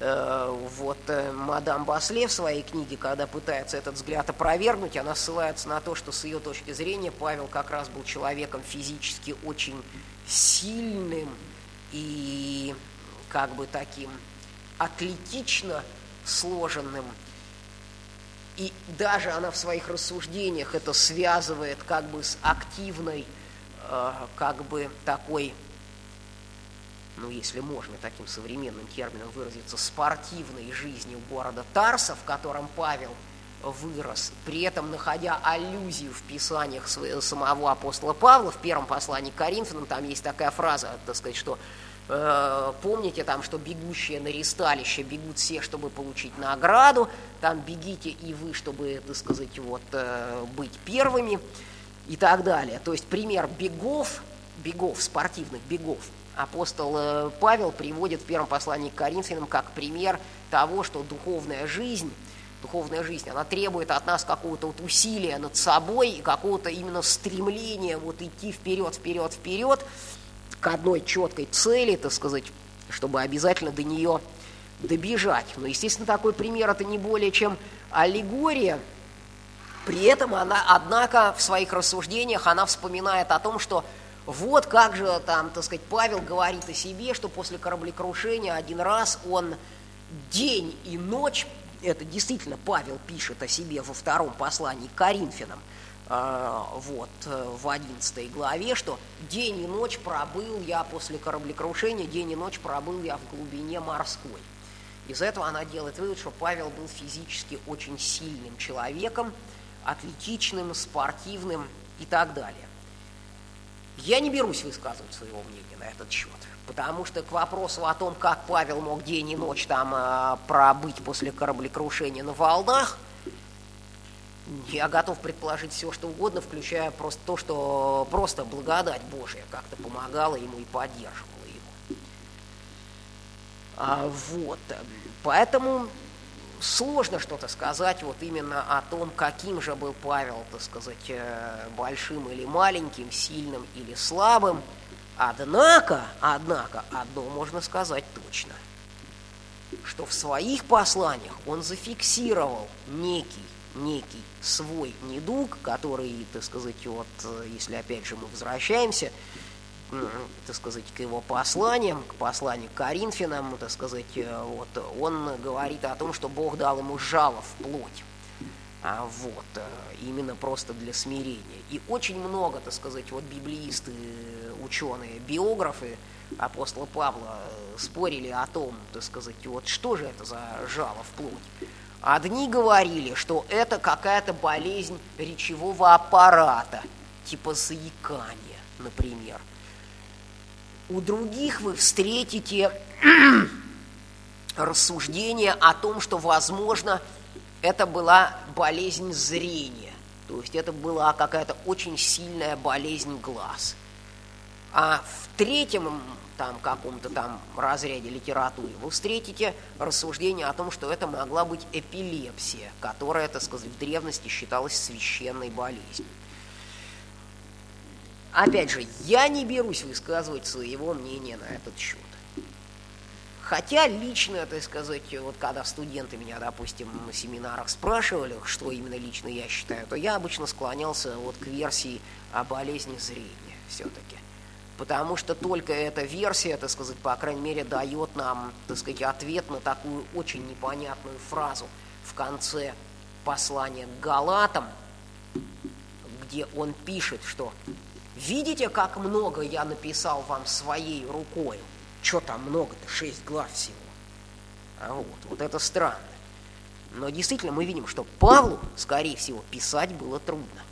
вот э, мадам Басле в своей книге, когда пытается этот взгляд опровергнуть, она ссылается на то, что с ее точки зрения Павел как раз был человеком физически очень сильным, и как бы таким атлетично сложенным. И даже она в своих рассуждениях это связывает как бы с активной, э, как бы такой, ну если можно таким современным термином выразиться, спортивной жизнью города Тарса, в котором Павел вырос, при этом находя аллюзию в писаниях самого апостола Павла, в первом послании к Коринфянам, там есть такая фраза, так сказать, что э, помните там, что бегущие на ресталище бегут все, чтобы получить награду, там бегите и вы, чтобы, так сказать, вот, э, быть первыми и так далее. То есть пример бегов, бегов, спортивных бегов, апостол э, Павел приводит в первом послании к Коринфянам как пример того, что духовная жизнь – духовная жизнь, она требует от нас какого-то вот усилия над собой и какого-то именно стремления вот идти вперед, вперед, вперед к одной четкой цели, так сказать, чтобы обязательно до нее добежать. Но, естественно, такой пример это не более чем аллегория. При этом она, однако, в своих рассуждениях она вспоминает о том, что вот как же там, так сказать, Павел говорит о себе, что после кораблекрушения один раз он день и ночь это действительно Павел пишет о себе во втором послании к Коринфянам, а, вот, в 11 главе, что день и ночь пробыл я после кораблекрушения, день и ночь пробыл я в глубине морской. Из этого она делает вывод, что Павел был физически очень сильным человеком, атлетичным, спортивным и так далее. Я не берусь высказывать своего мнения на этот счет. Потому что к вопросу о том, как Павел мог день и ночь там э, пробыть после кораблекрушения на волнах, я готов предположить все, что угодно, включая просто то, что просто благодать Божья как-то помогала ему и поддерживала его. А, вот. Поэтому сложно что-то сказать вот именно о том, каким же был Павел, так сказать, э, большим или маленьким, сильным или слабым. Однако, однако, одно можно сказать точно, что в своих посланиях он зафиксировал некий некий свой недуг, который, так сказать, вот, если опять же мы возвращаемся, так сказать, к его посланиям, к посланию к Коринфянам, так сказать, вот, он говорит о том, что Бог дал ему жало в плоть. А вот, именно просто для смирения. И очень много, так сказать, вот библеисты, ученые, биографы апостола Павла спорили о том, так сказать, вот что же это за жало в плоть. Одни говорили, что это какая-то болезнь речевого аппарата, типа заикания, например. У других вы встретите рассуждение о том, что, возможно, это была болезнь зрения. То есть это была какая-то очень сильная болезнь глаз. А в третьем там каком-то там разряде литературы, вы встретите рассуждение о том, что это могла быть эпилепсия, которая, так сказать, в древности считалась священной болезнью. Опять же, я не берусь высказывать своего мнения на этот счет. Хотя лично, так сказать, вот когда студенты меня, допустим, на семинарах спрашивали, что именно лично я считаю, то я обычно склонялся вот к версии о болезни зрения все-таки потому что только эта версия, так сказать, по крайней мере, дает нам, так сказать, ответ на такую очень непонятную фразу в конце послания к Галатам, где он пишет, что «Видите, как много я написал вам своей рукой? Что там много-то? Шесть глав всего». А вот, вот это странно. Но действительно мы видим, что Павлу, скорее всего, писать было трудно.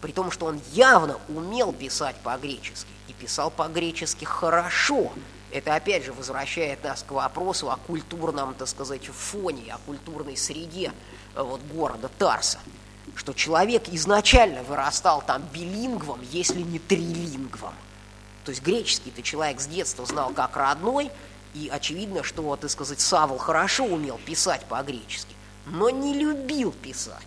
При том, что он явно умел писать по-гречески и писал по-гречески хорошо. Это опять же возвращает нас к вопросу о культурном, так сказать, фоне, о культурной среде э, вот, города Тарса. Что человек изначально вырастал там билингвом, если не трилингвом. То есть греческий-то человек с детства знал как родной, и очевидно, что, так сказать, Савл хорошо умел писать по-гречески, но не любил писать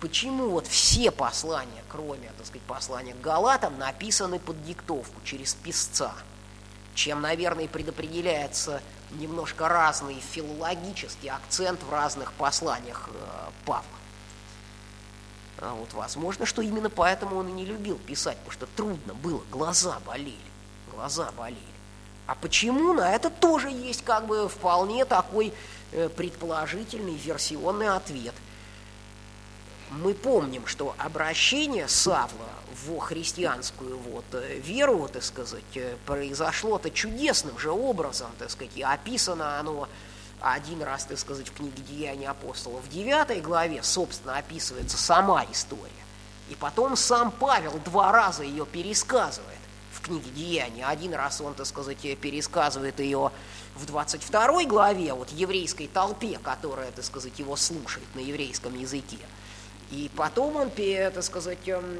почему вот все послания, кроме, так сказать, послания к Галатам, написаны под диктовку, через писца, чем, наверное, предопределяется немножко разный филологический акцент в разных посланиях э, Павла. А вот возможно, что именно поэтому он и не любил писать, потому что трудно было, глаза болели, глаза болели. А почему? На это тоже есть как бы вполне такой э, предположительный версионный ответ – мы помним, что обращение Савла в христианскую вот э, веру, так сказать, э, произошло-то чудесным же образом, так сказать, описано оно один раз, так сказать, в книге «Деяния апостолов» в 9 главе, собственно, описывается сама история. И потом сам Павел два раза ее пересказывает в книге «Деяния». Один раз он, так сказать, пересказывает ее в 22 главе, вот еврейской толпе, которая, так сказать, его слушает на еврейском языке. И потом он, так сказать, эм,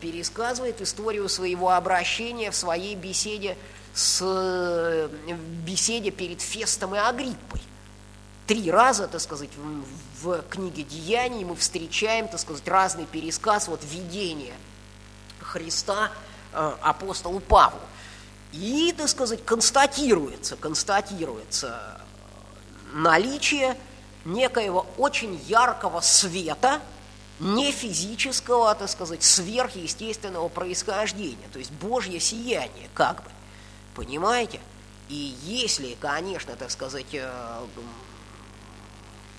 пересказывает историю своего обращения в своей беседе с в беседе перед Фестом и Агриппой. Три раза, так сказать, в, в книге Деяний мы встречаем, так сказать, разный пересказ вот видения Христа э, апостолу Павлу. И, так сказать, констатируется, констатируется наличие некоего очень яркого света, не физического, так сказать, сверхъестественного происхождения, то есть Божье сияние, как бы, понимаете? И если, конечно, так сказать, э,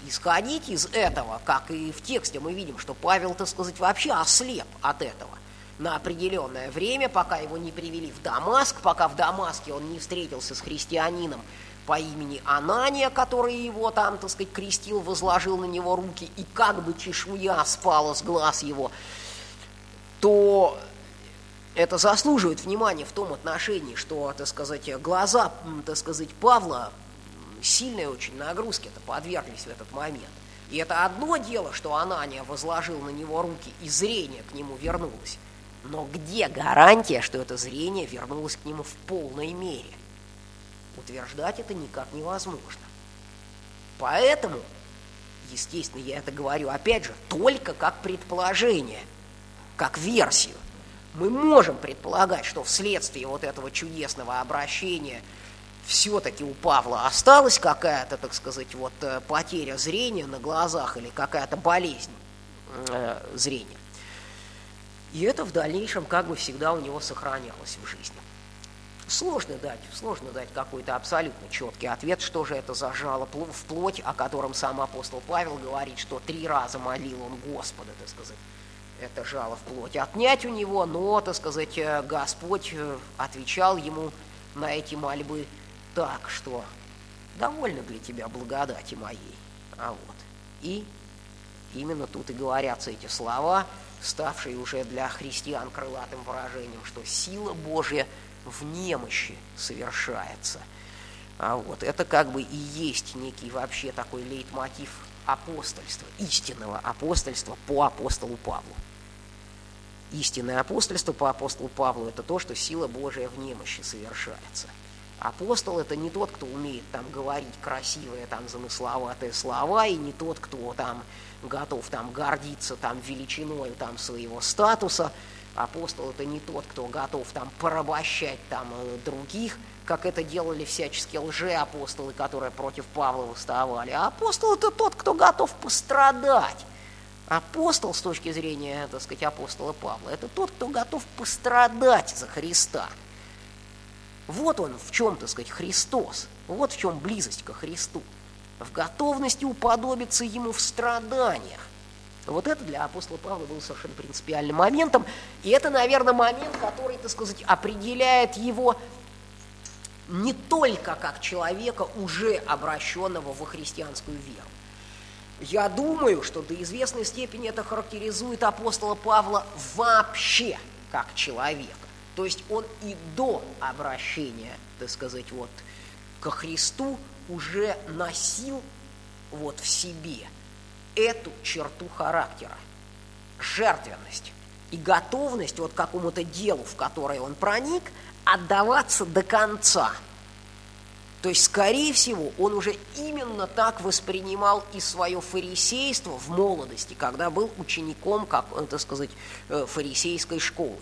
исходить из этого, как и в тексте мы видим, что Павел, так сказать, вообще ослеп от этого на определенное время, пока его не привели в Дамаск, пока в Дамаске он не встретился с христианином, по имени Анания, который его там, так сказать, крестил, возложил на него руки, и как бы чешуя спала с глаз его, то это заслуживает внимания в том отношении, что, так сказать, глаза, так сказать, Павла сильной очень нагрузки это подверглись в этот момент. И это одно дело, что Анания возложил на него руки, и зрение к нему вернулось. Но где гарантия, что это зрение вернулось к нему в полной мере? утверждать это никак невозможно. Поэтому, естественно, я это говорю, опять же, только как предположение, как версию. Мы можем предполагать, что вследствие вот этого чудесного обращения все-таки у Павла осталась какая-то, так сказать, вот э, потеря зрения на глазах или какая-то болезнь э, зрения. И это в дальнейшем как бы всегда у него сохранялось в жизни. Сложно дать, сложно дать какой-то абсолютно четкий ответ, что же это за жало плоть, о котором сам апостол Павел говорит, что три раза молил он Господа, так сказать, это жало в плоть отнять у него, но, так сказать, э, Господь э, отвечал ему на эти мольбы так, что довольно для тебя благодати моей. А вот. И именно тут и говорятся эти слова, ставшие уже для христиан крылатым выражением, что сила Божья в немощи совершается. А вот это как бы и есть некий вообще такой лейтмотив апостольства, истинного апостольства по апостолу Павлу. Истинное апостольство по апостолу Павлу – это то, что сила Божия в немощи совершается. Апостол – это не тот, кто умеет там говорить красивые, там, замысловатые слова, и не тот, кто там готов там гордиться там величиной там своего статуса. Апостол – это не тот, кто готов там порабощать там э, других, как это делали всяческие лжеапостолы, которые против Павла выставали. А апостол – это тот, кто готов пострадать Апостол с точки зрения, так сказать, апостола Павла, это тот, кто готов пострадать за Христа. Вот он в чем, так сказать, Христос. Вот в чем близость ко Христу. В готовности уподобиться Ему в страданиях. Вот это для апостола Павла был совершенно принципиальным моментом. И это, наверное, момент, который, так сказать, определяет его не только как человека, уже обращенного во христианскую веру, я думаю, что до известной степени это характеризует апостола Павла вообще как человека. То есть он и до обращения, так сказать, вот ко Христу уже носил вот в себе эту черту характера, жертвенность и готовность вот к какому-то делу, в которое он проник, отдаваться до конца – то есть, скорее всего, он уже именно так воспринимал и свое фарисейство в молодости, когда был учеником, как, э, так сказать, э, фарисейской школы.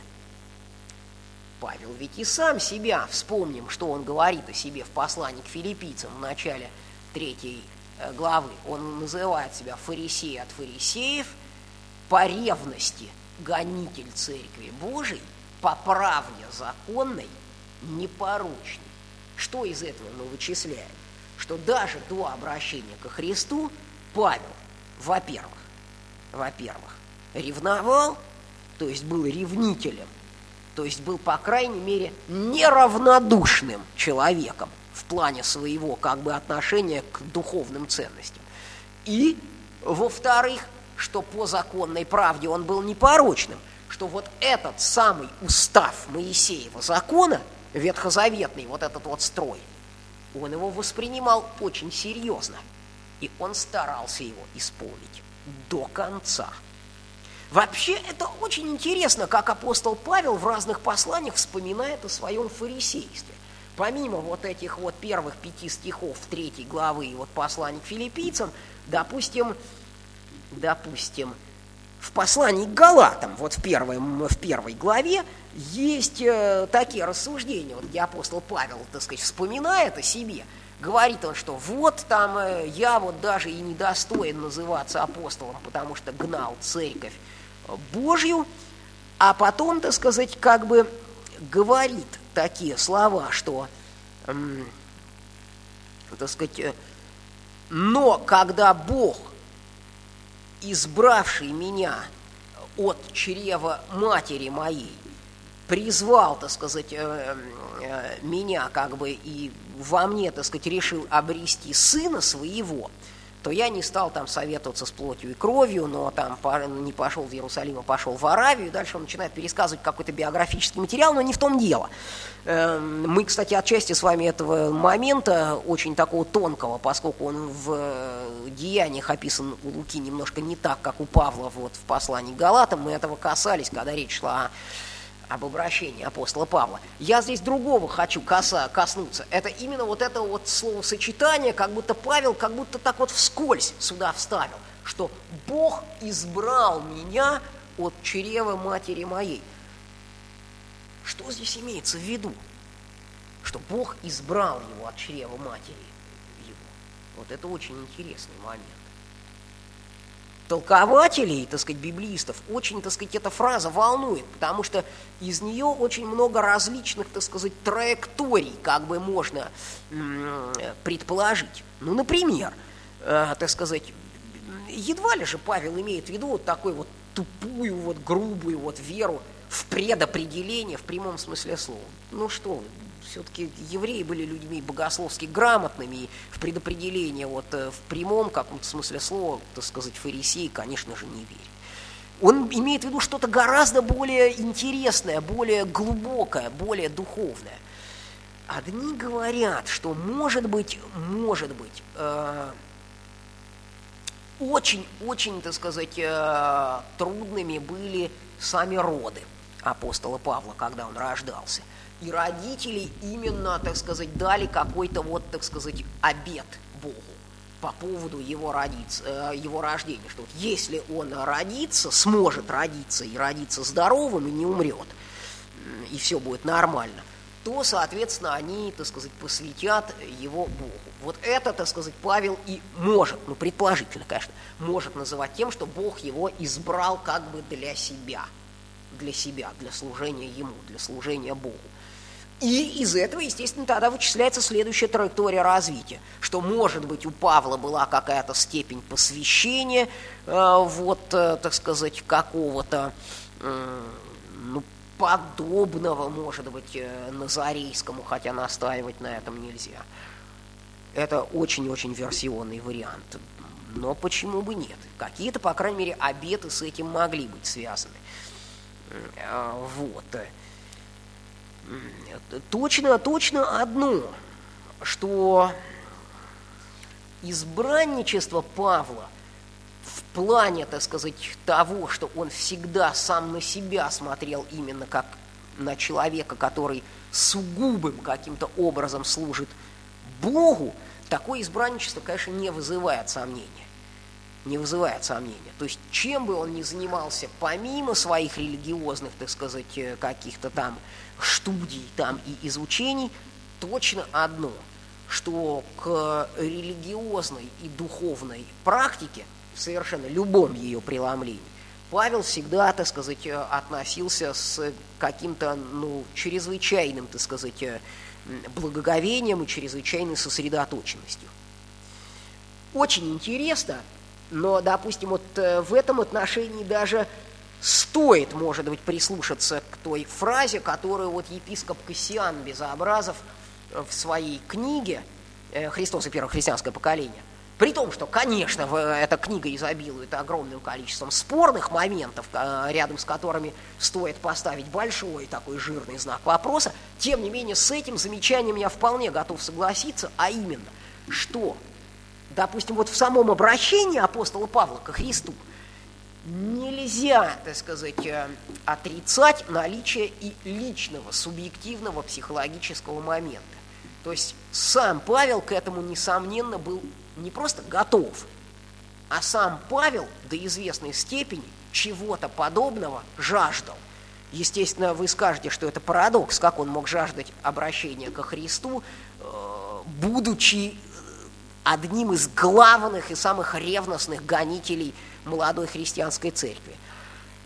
Павел ведь и сам себя, вспомним, что он говорит о себе в послании к филиппийцам в начале третьей главы. Он называет себя фарисей от фарисеев, по ревности гонитель Церкви Божией, по правде законной, непорочный. Что из этого мы вычисляем? Что даже до обращения ко Христу Павел, во-первых, во-первых, ревновал, то есть был ревнителем, то есть был, по крайней мере, неравнодушным человеком в плане своего как бы отношения к духовным ценностям. И, во-вторых, что по законной правде он был непорочным, что вот этот самый устав Моисеева закона – ветхозаветный вот этот вот строй, он его воспринимал очень серьезно. И он старался его исполнить до конца. Вообще это очень интересно, как апостол Павел в разных посланиях вспоминает о своем фарисействе. Помимо вот этих вот первых пяти стихов третьей главы вот посланий к филиппийцам, допустим, допустим, в послании к Галатам, вот в первой, в первой главе, есть э, такие рассуждения, вот, где апостол Павел, так сказать, вспоминает о себе, говорит он, что вот там э, я вот даже и недостоин называться апостолом, потому что гнал церковь Божью, а потом, так сказать, как бы говорит такие слова, что, так сказать, э, но когда Бог избравший меня от чрева матери моей, призвал, так сказать, э, э, меня как бы и во мне, так сказать, решил обрести сына своего, то я не стал там советоваться с плотью и кровью, но там не пошел в Иерусалим, а пошел в Аравию. Дальше он начинает пересказывать какой-то биографический материал, но не в том дело. Эм, мы, кстати, отчасти с вами этого момента, очень такого тонкого, поскольку он в э, деяниях описан у Луки немножко не так, как у Павла вот в послании к Галатам, мы этого касались, когда речь шла о об обращении апостола Павла. Я здесь другого хочу коса, коснуться. Это именно вот это вот словосочетание, как будто Павел как будто так вот вскользь сюда вставил, что Бог избрал меня от чрева матери моей. Что здесь имеется в виду? что Бог избрал его от чрева матери его. Вот это очень интересный момент толкователей, так сказать, библистов, очень, так сказать, эта фраза волнует, потому что из нее очень много различных, так сказать, траекторий, как бы можно предположить. Ну, например, э, так сказать, едва ли же Павел имеет в виду вот такой вот тупую, вот грубую вот веру в предопределение в прямом смысле слова. Ну что все-таки евреи были людьми богословски грамотными, и в предопределение вот э, в прямом каком-то смысле слова, так сказать, фарисеи, конечно же, не верят. Он имеет в виду что-то гораздо более интересное, более глубокое, более духовное. Одни говорят, что может быть, может быть, очень-очень, э, так сказать, э, трудными были сами роды апостола Павла, когда он рождался – и родители именно, так сказать, дали какой-то вот, так сказать, обед Богу по поводу его, родиться, э, его рождения, что вот если он родится, сможет родиться и родиться здоровым и не умрет, и все будет нормально, то, соответственно, они, так сказать, посвятят его Богу. Вот это, так сказать, Павел и может, ну, предположительно, конечно, может называть тем, что Бог его избрал как бы для себя, для себя, для служения ему, для служения Богу. И из этого, естественно, тогда вычисляется следующая траектория развития, что, может быть, у Павла была какая-то степень посвящения, э, вот, э, так сказать, какого-то, э, ну, подобного, может быть, назарейскому, хотя настаивать на этом нельзя. Это очень-очень версионный вариант. Но почему бы нет? Какие-то, по крайней мере, обеты с этим могли быть связаны. Э, вот. Точно, точно одно, что избранничество Павла в плане, так сказать, того, что он всегда сам на себя смотрел именно как на человека, который сугубым каким-то образом служит Богу, такое избранничество, конечно, не вызывает сомнения. Не вызывает сомнения. То есть, чем бы он ни занимался, помимо своих религиозных, так сказать, э, каких-то там студий там и изучений точно одно, что к религиозной и духовной практике, в совершенно любом ее преломлении, Павел всегда, так сказать, относился с каким-то, ну, чрезвычайным, так сказать, благоговением и чрезвычайной сосредоточенностью. Очень интересно, но, допустим, вот э, в этом отношении даже стоит, может быть, прислушаться к той фразе, которую вот епископ Кассиан Безобразов в своей книге э, «Христос и первое христианское поколение», при том, что, конечно, эта книга изобилует огромным количеством спорных моментов, э, рядом с которыми стоит поставить большой такой жирный знак вопроса, тем не менее с этим замечанием я вполне готов согласиться, а именно, что, допустим, вот в самом обращении апостола Павла ко Христу – нельзя, так сказать, э, отрицать наличие и личного, субъективного психологического момента. То есть сам Павел к этому, несомненно, был не просто готов, а сам Павел до известной степени чего-то подобного жаждал. Естественно, вы скажете, что это парадокс, как он мог жаждать обращения ко Христу, э, будучи одним из главных и самых ревностных гонителей – молодой христианской церкви.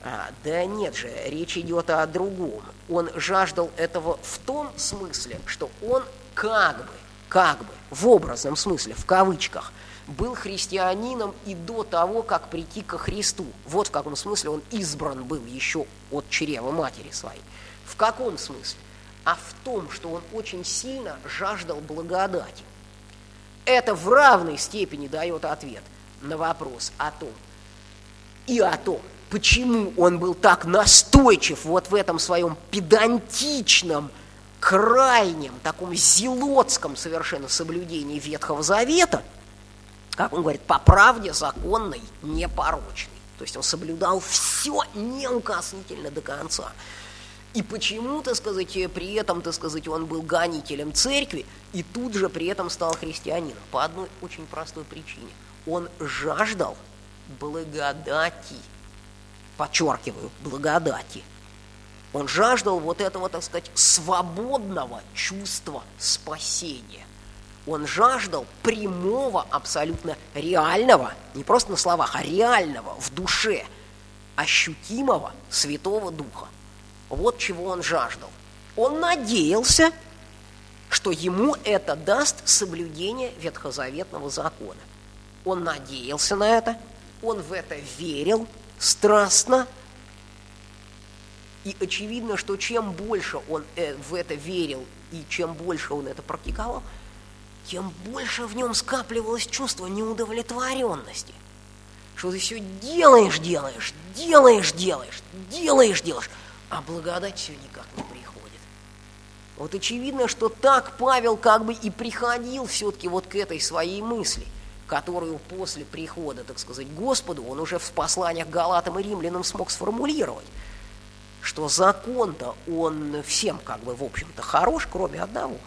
А, да нет же, речь идет о другом. Он жаждал этого в том смысле, что он как бы, как бы, в образном смысле, в кавычках, был христианином и до того, как прийти ко Христу. Вот в каком смысле он избран был еще от чрева матери своей. В каком смысле? А в том, что он очень сильно жаждал благодати. Это в равной степени дает ответ на вопрос о том, и о том, почему он был так настойчив вот в этом своем педантичном, крайнем, таком зелотском совершенно соблюдении Ветхого Завета, как он говорит, по правде законной, непорочной. То есть он соблюдал все неукоснительно до конца. И почему, так сказать, при этом, так сказать, он был гонителем церкви и тут же при этом стал христианином? По одной очень простой причине. Он жаждал благодати. Подчеркиваю, благодати. Он жаждал вот этого, так сказать, свободного чувства спасения. Он жаждал прямого, абсолютно реального, не просто на словах, а реального в душе, ощутимого Святого Духа. Вот чего он жаждал. Он надеялся, что ему это даст соблюдение ветхозаветного закона. Он надеялся на это, он в это верил страстно, и очевидно, что чем больше он э, в это верил и чем больше он это практиковал, тем больше в нем скапливалось чувство неудовлетворенности. Что ты все делаешь, делаешь, делаешь, делаешь, делаешь, делаешь, а благодать все никак не приходит. Вот очевидно, что так Павел как бы и приходил все-таки вот к этой своей мысли, которую после прихода, так сказать, Господу он уже в посланиях Галатам и Римлянам смог сформулировать, что закон-то он всем как бы в общем-то хорош, кроме одного,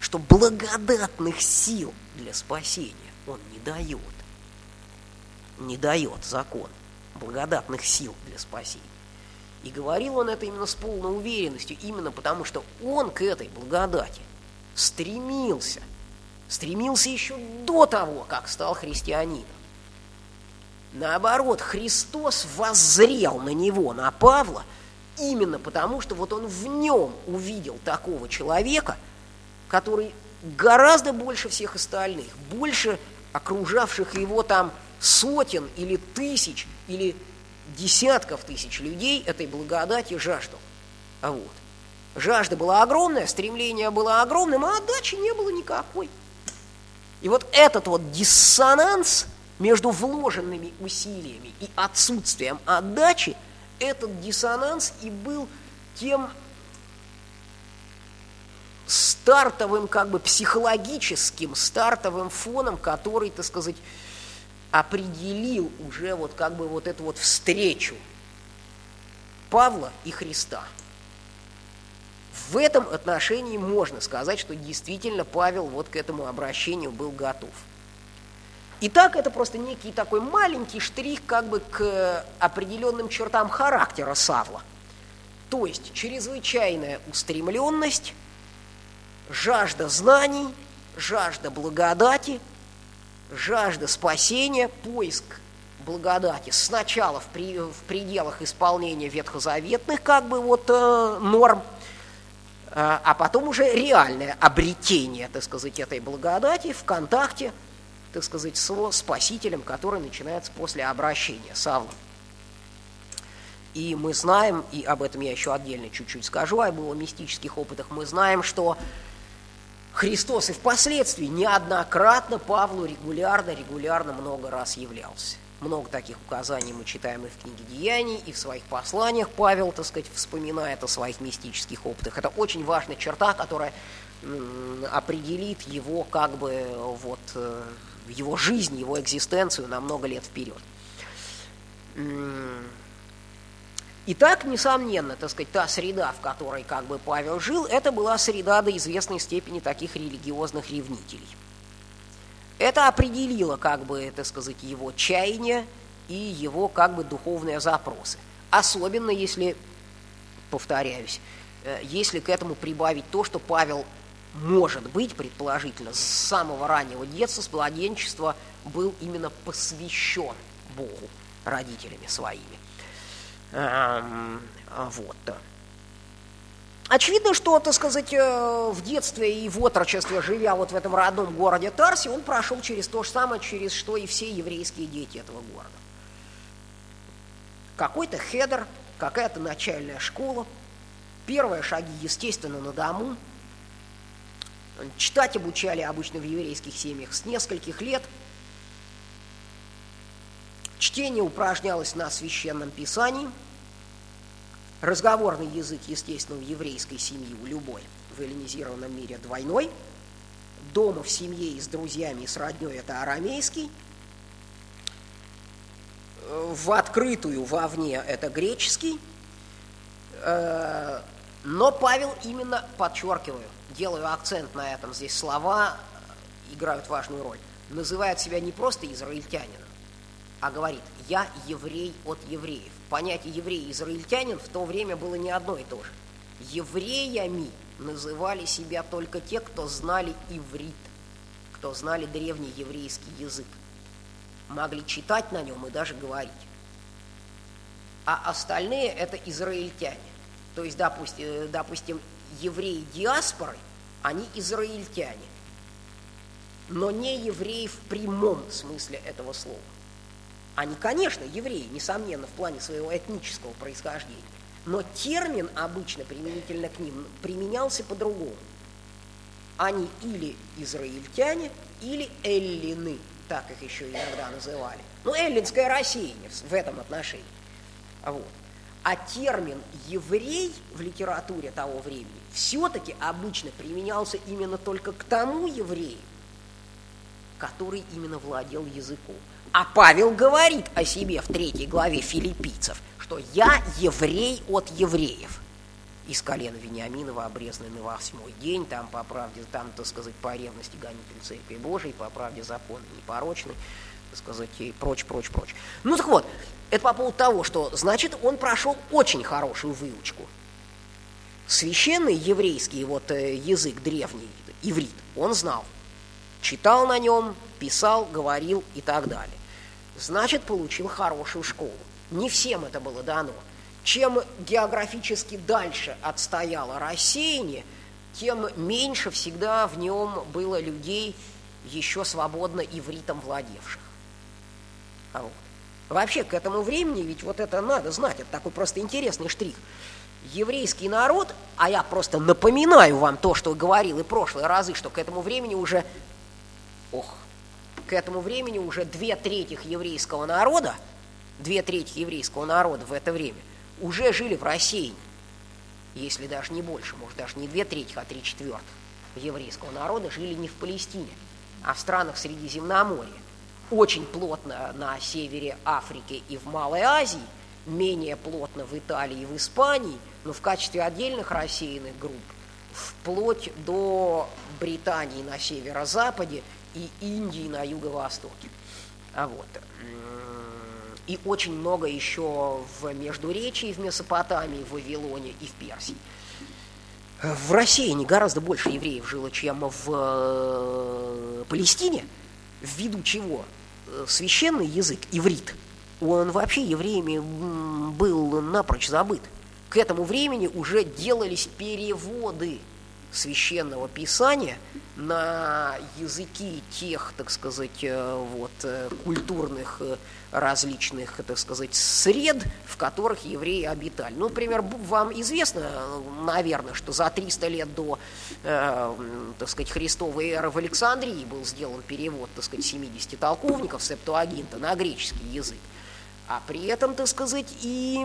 что благодатных сил для спасения он не дает. Не дает закон благодатных сил для спасения. И говорил он это именно с полной уверенностью, именно потому что он к этой благодати стремился. Стремился еще до того, как стал христианином. Наоборот, Христос воззрел на него, на Павла, именно потому, что вот он в нем увидел такого человека, который гораздо больше всех остальных, больше окружавших его там сотен или тысяч, или десятков тысяч людей этой благодати жаждал. А вот. Жажда была огромная, стремление было огромным, а отдачи не было никакой. И вот этот вот диссонанс между вложенными усилиями и отсутствием отдачи, этот диссонанс и был тем стартовым, как бы психологическим стартовым фоном, который, так сказать, определил уже вот как бы вот эту вот встречу Павла и Христа. В этом отношении можно сказать, что действительно Павел вот к этому обращению был готов. Итак, это просто некий такой маленький штрих как бы к определенным чертам характера Савла. То есть чрезвычайная устремленность, жажда знаний, жажда благодати – жажда спасения, поиск благодати сначала в, при, в пределах исполнения ветхозаветных как бы вот э, норм, э, а потом уже реальное обретение, так сказать, этой благодати в контакте, так сказать, с Спасителем, который начинается после обращения Савла. И мы знаем, и об этом я еще отдельно чуть-чуть скажу, об его мистических опытах, мы знаем, что Христос и впоследствии неоднократно Павлу регулярно, регулярно много раз являлся. Много таких указаний мы читаем и в книге Деяний, и в своих посланиях Павел, так сказать, вспоминает о своих мистических опытах. Это очень важная черта, которая определит его как бы вот э, его жизнь, его экзистенцию на много лет вперед. И так, несомненно, так сказать, та среда, в которой как бы Павел жил, это была среда до известной степени таких религиозных ревнителей. Это определило, как бы, так сказать, его чаяние и его, как бы, духовные запросы. Особенно, если, повторяюсь, э, если к этому прибавить то, что Павел, может быть, предположительно, с самого раннего детства, с младенчества, был именно посвящен Богу родителями своими. Эм, вот. Очевидно, что, так сказать, э, в детстве и в отрочестве, живя вот в этом родном городе Тарсе, он прошел через то же самое, через что и все еврейские дети этого города. Какой-то хедер, какая-то начальная школа, первые шаги, естественно, на дому. Читать обучали обычно в еврейских семьях с нескольких лет – Чтение упражнялось на священном писании. Разговорный язык, естественно, в еврейской семье у любой в эллинизированном мире двойной. Дома в семье и с друзьями и с родней это арамейский. В открытую вовне это греческий. Э, но Павел именно, подчеркиваю, делаю акцент на этом, здесь слова играют важную роль, называет себя не просто израильтянином, а говорит, я еврей от евреев. Понятие еврей и израильтянин в то время было не одно и то же. Евреями называли себя только те, кто знали иврит, кто знали древний еврейский язык, могли читать на нем и даже говорить. А остальные это израильтяне. То есть, допустим, э, допустим евреи диаспоры, они израильтяне, но не евреи в прямом смысле этого слова. Они, конечно, евреи, несомненно, в плане своего этнического происхождения, но термин обычно применительно к ним применялся по-другому. Они или израильтяне, или эллины, так их еще иногда называли. Ну, эллинская Россия в этом отношении. Вот. А термин «еврей» в литературе того времени все-таки обычно применялся именно только к тому еврею, который именно владел языком. А Павел говорит о себе в третьей главе филиппийцев, что «я еврей от евреев» из колена Вениаминова, обрезанный на восьмой день, там, по правде, там, так сказать, по ревности гонитель Церкви Божией, по правде закон непорочный, так сказать, и прочь, прочь, прочь. Ну так вот, это по поводу того, что, значит, он прошел очень хорошую выучку. Священный еврейский вот э, язык древний, иврит, он знал. Читал на нем, писал, говорил и так далее значит, получил хорошую школу. Не всем это было дано. Чем географически дальше отстояло рассеяние, тем меньше всегда в нем было людей, еще свободно ивритом владевших. А вот. Вообще, к этому времени, ведь вот это надо знать, это такой просто интересный штрих. Еврейский народ, а я просто напоминаю вам то, что говорил и прошлые разы, что к этому времени уже, ох, к этому времени уже две трети еврейского народа, две трети еврейского народа в это время уже жили в России, если даже не больше, может даже не две трети, а три четвертых еврейского народа жили не в Палестине, а в странах Средиземноморья. Очень плотно на севере Африки и в Малой Азии, менее плотно в Италии и в Испании, но в качестве отдельных рассеянных групп, вплоть до Британии на северо-западе и Индии на юго-востоке. А вот. И очень много еще в Междуречии, в Месопотамии, в Вавилоне и в Персии. В России не гораздо больше евреев жило, чем в э, Палестине, ввиду чего э, священный язык, иврит, он вообще евреями был напрочь забыт. К этому времени уже делались переводы священного писания на языки тех, так сказать, э, вот, э, культурных э, различных, так сказать, сред, в которых евреи обитали. Ну, например, вам известно, наверное, что за 300 лет до, э, так сказать, Христовой эры в Александрии был сделан перевод, так сказать, 70 толковников Септуагинта на греческий язык. А при этом, так сказать, и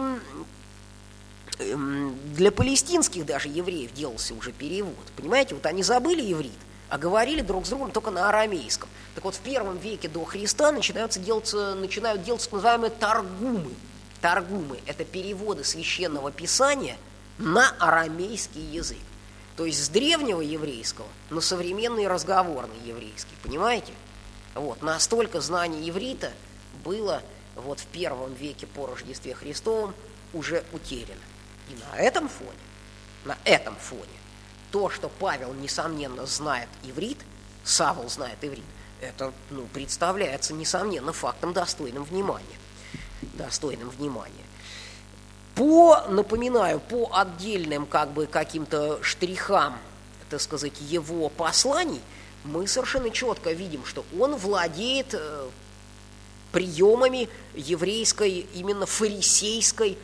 для палестинских даже евреев делался уже перевод. Понимаете, вот они забыли иврит, а говорили друг с другом только на арамейском. Так вот, в первом веке до Христа начинаются делаться, начинают делаться так называемые торгумы. Торгумы – это переводы священного писания на арамейский язык. То есть с древнего еврейского на современный разговорный еврейский. Понимаете? Вот, настолько знание иврита было вот в первом веке по Рождестве Христовом уже утеряно. И на этом фоне, на этом фоне, то, что Павел, несомненно, знает иврит, Савол знает иврит, это ну, представляется, несомненно, фактом достойным внимания. Достойным внимания. По, напоминаю, по отдельным как бы каким-то штрихам, так сказать, его посланий, мы совершенно четко видим, что он владеет э, приемами еврейской, именно фарисейской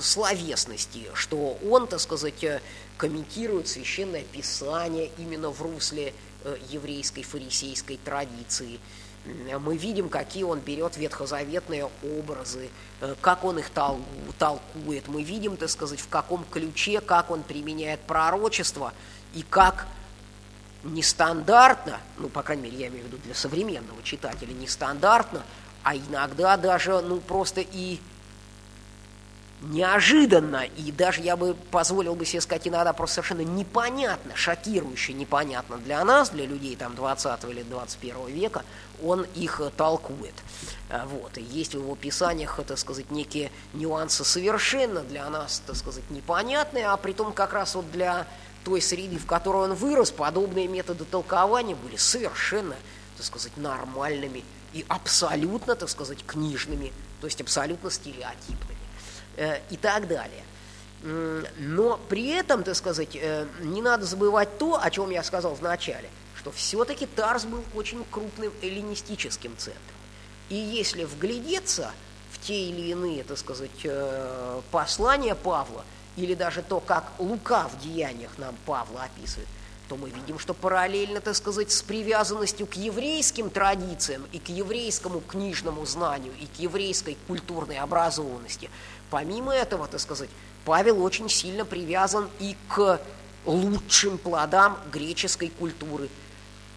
словесности, что он, так сказать, э, комментирует священное писание именно в русле э, еврейской фарисейской традиции. Мы видим, какие он берет ветхозаветные образы, э, как он их толкует. Мы видим, так сказать, в каком ключе, как он применяет пророчество и как нестандартно, ну, по крайней мере, я имею в виду для современного читателя, нестандартно, а иногда даже, ну, просто и неожиданно, и даже я бы позволил бы себе сказать иногда просто совершенно непонятно, шокирующе непонятно для нас, для людей там 20 или 21 века, он их толкует. А, вот. И есть в его писаниях, так сказать, некие нюансы совершенно для нас, так сказать, непонятные, а при том как раз вот для той среды, в которой он вырос, подобные методы толкования были совершенно, так сказать, нормальными и абсолютно, так сказать, книжными, то есть абсолютно стереотипными э, и так далее. Но при этом, так сказать, э, не надо забывать то, о чем я сказал в начале, что все-таки Тарс был очень крупным эллинистическим центром. И если вглядеться в те или иные, так сказать, э, послания Павла, или даже то, как Лука в деяниях нам Павла описывает, то мы видим, что параллельно, так сказать, с привязанностью к еврейским традициям и к еврейскому книжному знанию и к еврейской культурной образованности, помимо этого, так сказать, Павел очень сильно привязан и к лучшим плодам греческой культуры.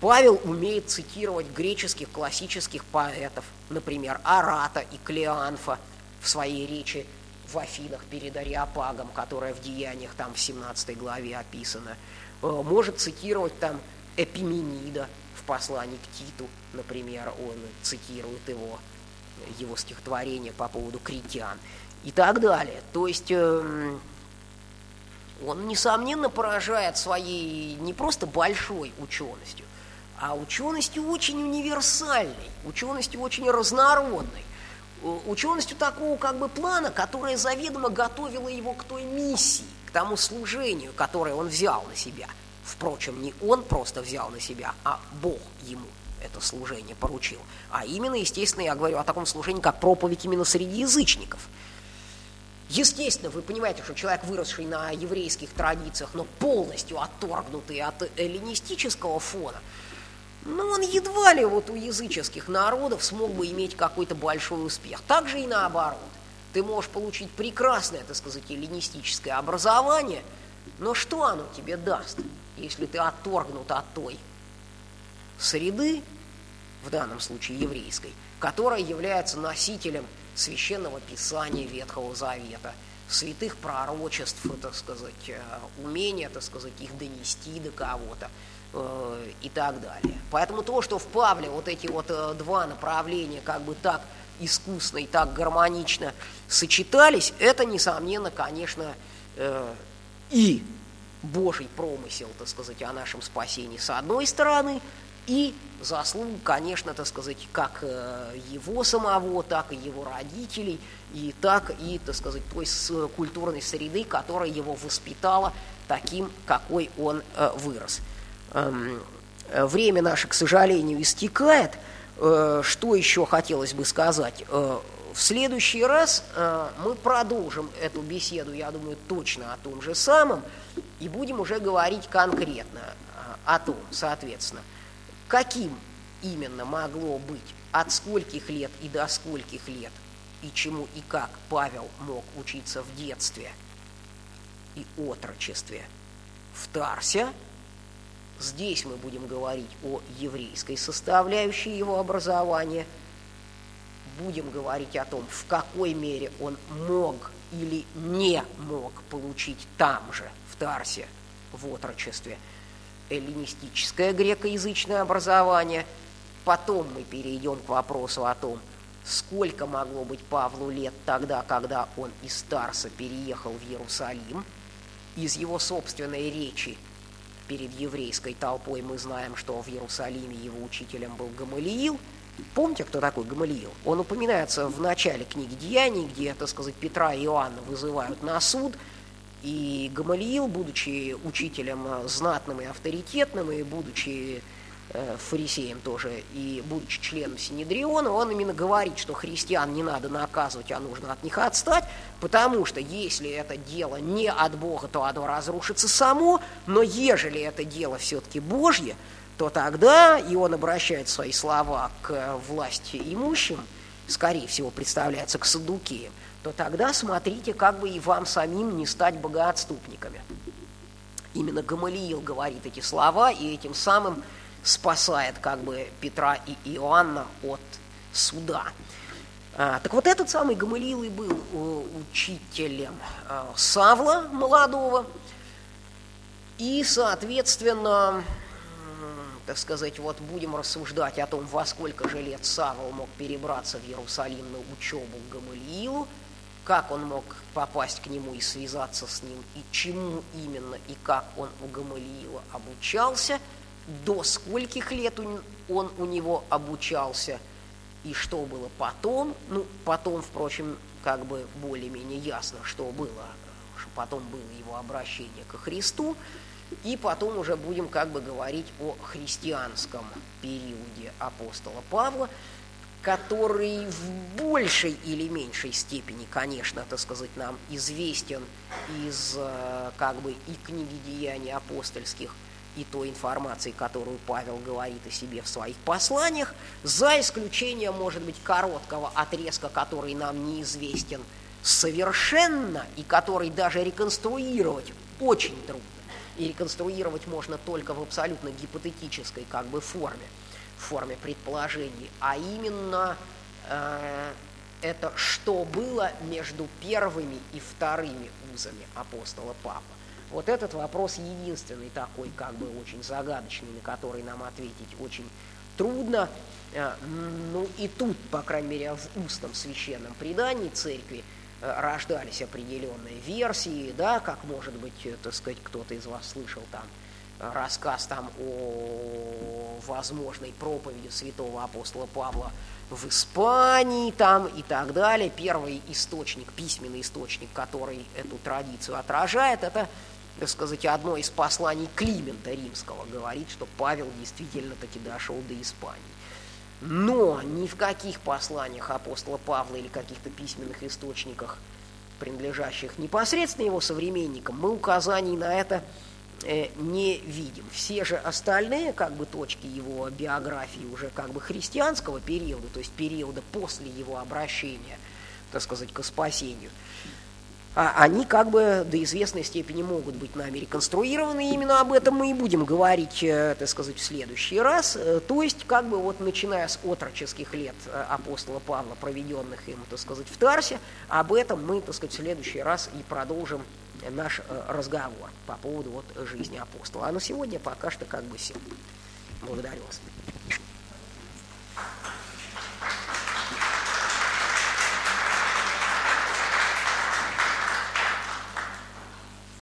Павел умеет цитировать греческих классических поэтов, например, Арата и Клеанфа в своей речи в Афинах перед Ариапагом, которая в Деяниях там в 17 главе описана. Э, может цитировать там Эпименида в послании к Титу, например, он цитирует его, его стихотворение по поводу критян и так далее. То есть эм, он, несомненно, поражает своей не просто большой ученостью, а ученостью очень универсальной, ученостью очень разнородной, э, ученостью такого как бы плана, которая заведомо готовила его к той миссии, тому служению, которое он взял на себя. Впрочем, не он просто взял на себя, а Бог ему это служение поручил. А именно, естественно, я говорю о таком служении, как проповедь именно среди язычников. Естественно, вы понимаете, что человек, выросший на еврейских традициях, но полностью отторгнутый от эллинистического фона, ну, он едва ли вот у языческих народов смог бы иметь какой-то большой успех. Так же и наоборот ты можешь получить прекрасное, так сказать, эллинистическое образование, но что оно тебе даст, если ты отторгнут от той среды, в данном случае еврейской, которая является носителем священного писания Ветхого Завета, святых пророчеств, так сказать, э, умения, так сказать, их донести до кого-то э, и так далее. Поэтому то, что в Павле вот эти вот э, два направления как бы так искусно и так гармонично сочетались, это, несомненно, конечно, и Божий промысел, так сказать, о нашем спасении с одной стороны, и заслуг, конечно, так сказать, как э, его самого, так и его родителей, и так и, так сказать, той культурной среды, которая его воспитала таким, какой он э, вырос. Эм, время наше, к сожалению, истекает – Э, что еще хотелось бы сказать? Э, в следующий раз э, мы продолжим эту беседу, я думаю, точно о том же самом, и будем уже говорить конкретно о том, соответственно, каким именно могло быть, от скольких лет и до скольких лет, и чему и как Павел мог учиться в детстве и отрочестве? В Тарсе, Здесь мы будем говорить о еврейской составляющей его образования, будем говорить о том, в какой мере он мог или не мог получить там же, в Тарсе, в отрочестве, эллинистическое грекоязычное образование. Потом мы перейдем к вопросу о том, сколько могло быть Павлу лет тогда, когда он из Тарса переехал в Иерусалим. Из его собственной речи перед еврейской толпой мы знаем, что в Иерусалиме его учителем был Гамалиил. Помните, кто такой Гамалиил? Он упоминается в начале книги «Деяний», где, так сказать, Петра и Иоанна вызывают на суд, и Гамалиил, будучи учителем знатным и авторитетным, и будучи Э, фарисеем тоже, и будучи членом Синедриона, он именно говорит, что христиан не надо наказывать, а нужно от них отстать, потому что если это дело не от Бога, то оно разрушится само, но ежели это дело все-таки Божье, то тогда, и он обращает свои слова к власти имущим, скорее всего, представляется к садукеям, то тогда смотрите, как бы и вам самим не стать богоотступниками. Именно Гамалиил говорит эти слова, и этим самым спасает как бы Петра и Иоанна от суда. А, так вот этот самый Гамалиил и был учителем а, Савла молодого, и, соответственно, так сказать, вот будем рассуждать о том, во сколько же лет Савл мог перебраться в Иерусалим на учебу к Гамалиилу, как он мог попасть к нему и связаться с ним, и чему именно, и как он у Гамалиила обучался, до скольких лет он у него обучался, и что было потом. Ну, потом, впрочем, как бы более-менее ясно, что было, что потом было его обращение ко Христу, и потом уже будем как бы говорить о христианском периоде апостола Павла, который в большей или меньшей степени, конечно, так сказать, нам известен из э, как бы и книги деяний апостольских, и той информации, которую Павел говорит о себе в своих посланиях, за исключением, может быть, короткого отрезка, который нам неизвестен совершенно, и который даже реконструировать очень трудно. И реконструировать можно только в абсолютно гипотетической как бы форме, в форме предположений, а именно э, это что было между первыми и вторыми узами апостола Павла. Вот этот вопрос единственный такой, как бы очень загадочный, на который нам ответить очень трудно. Э, ну и тут, по крайней мере, в устном священном предании церкви Э, рождались определенные версии, да, как, может быть, э, так сказать, кто-то из вас слышал там рассказ там о возможной проповеди святого апостола Павла в Испании там и так далее. Первый источник, письменный источник, который эту традицию отражает, это, так сказать, одно из посланий Климента Римского, говорит, что Павел действительно таки дошел до Испании. Но ни в каких посланиях апостола Павла или каких-то письменных источниках, принадлежащих непосредственно его современникам, мы указаний на это э, не видим. Все же остальные как бы точки его биографии уже как бы христианского периода, то есть периода после его обращения, так сказать, к спасению – а они как бы до известной степени могут быть нами реконструированы. И именно об этом мы и будем говорить, э, так сказать, в следующий раз. Э, то есть, как бы вот начиная с отроческих лет э, апостола Павла, проведенных им, так сказать, в Тарсе, об этом мы, так сказать, в следующий раз и продолжим наш разговор по поводу вот жизни апостола. А на сегодня пока что как бы все. Благодарю вас.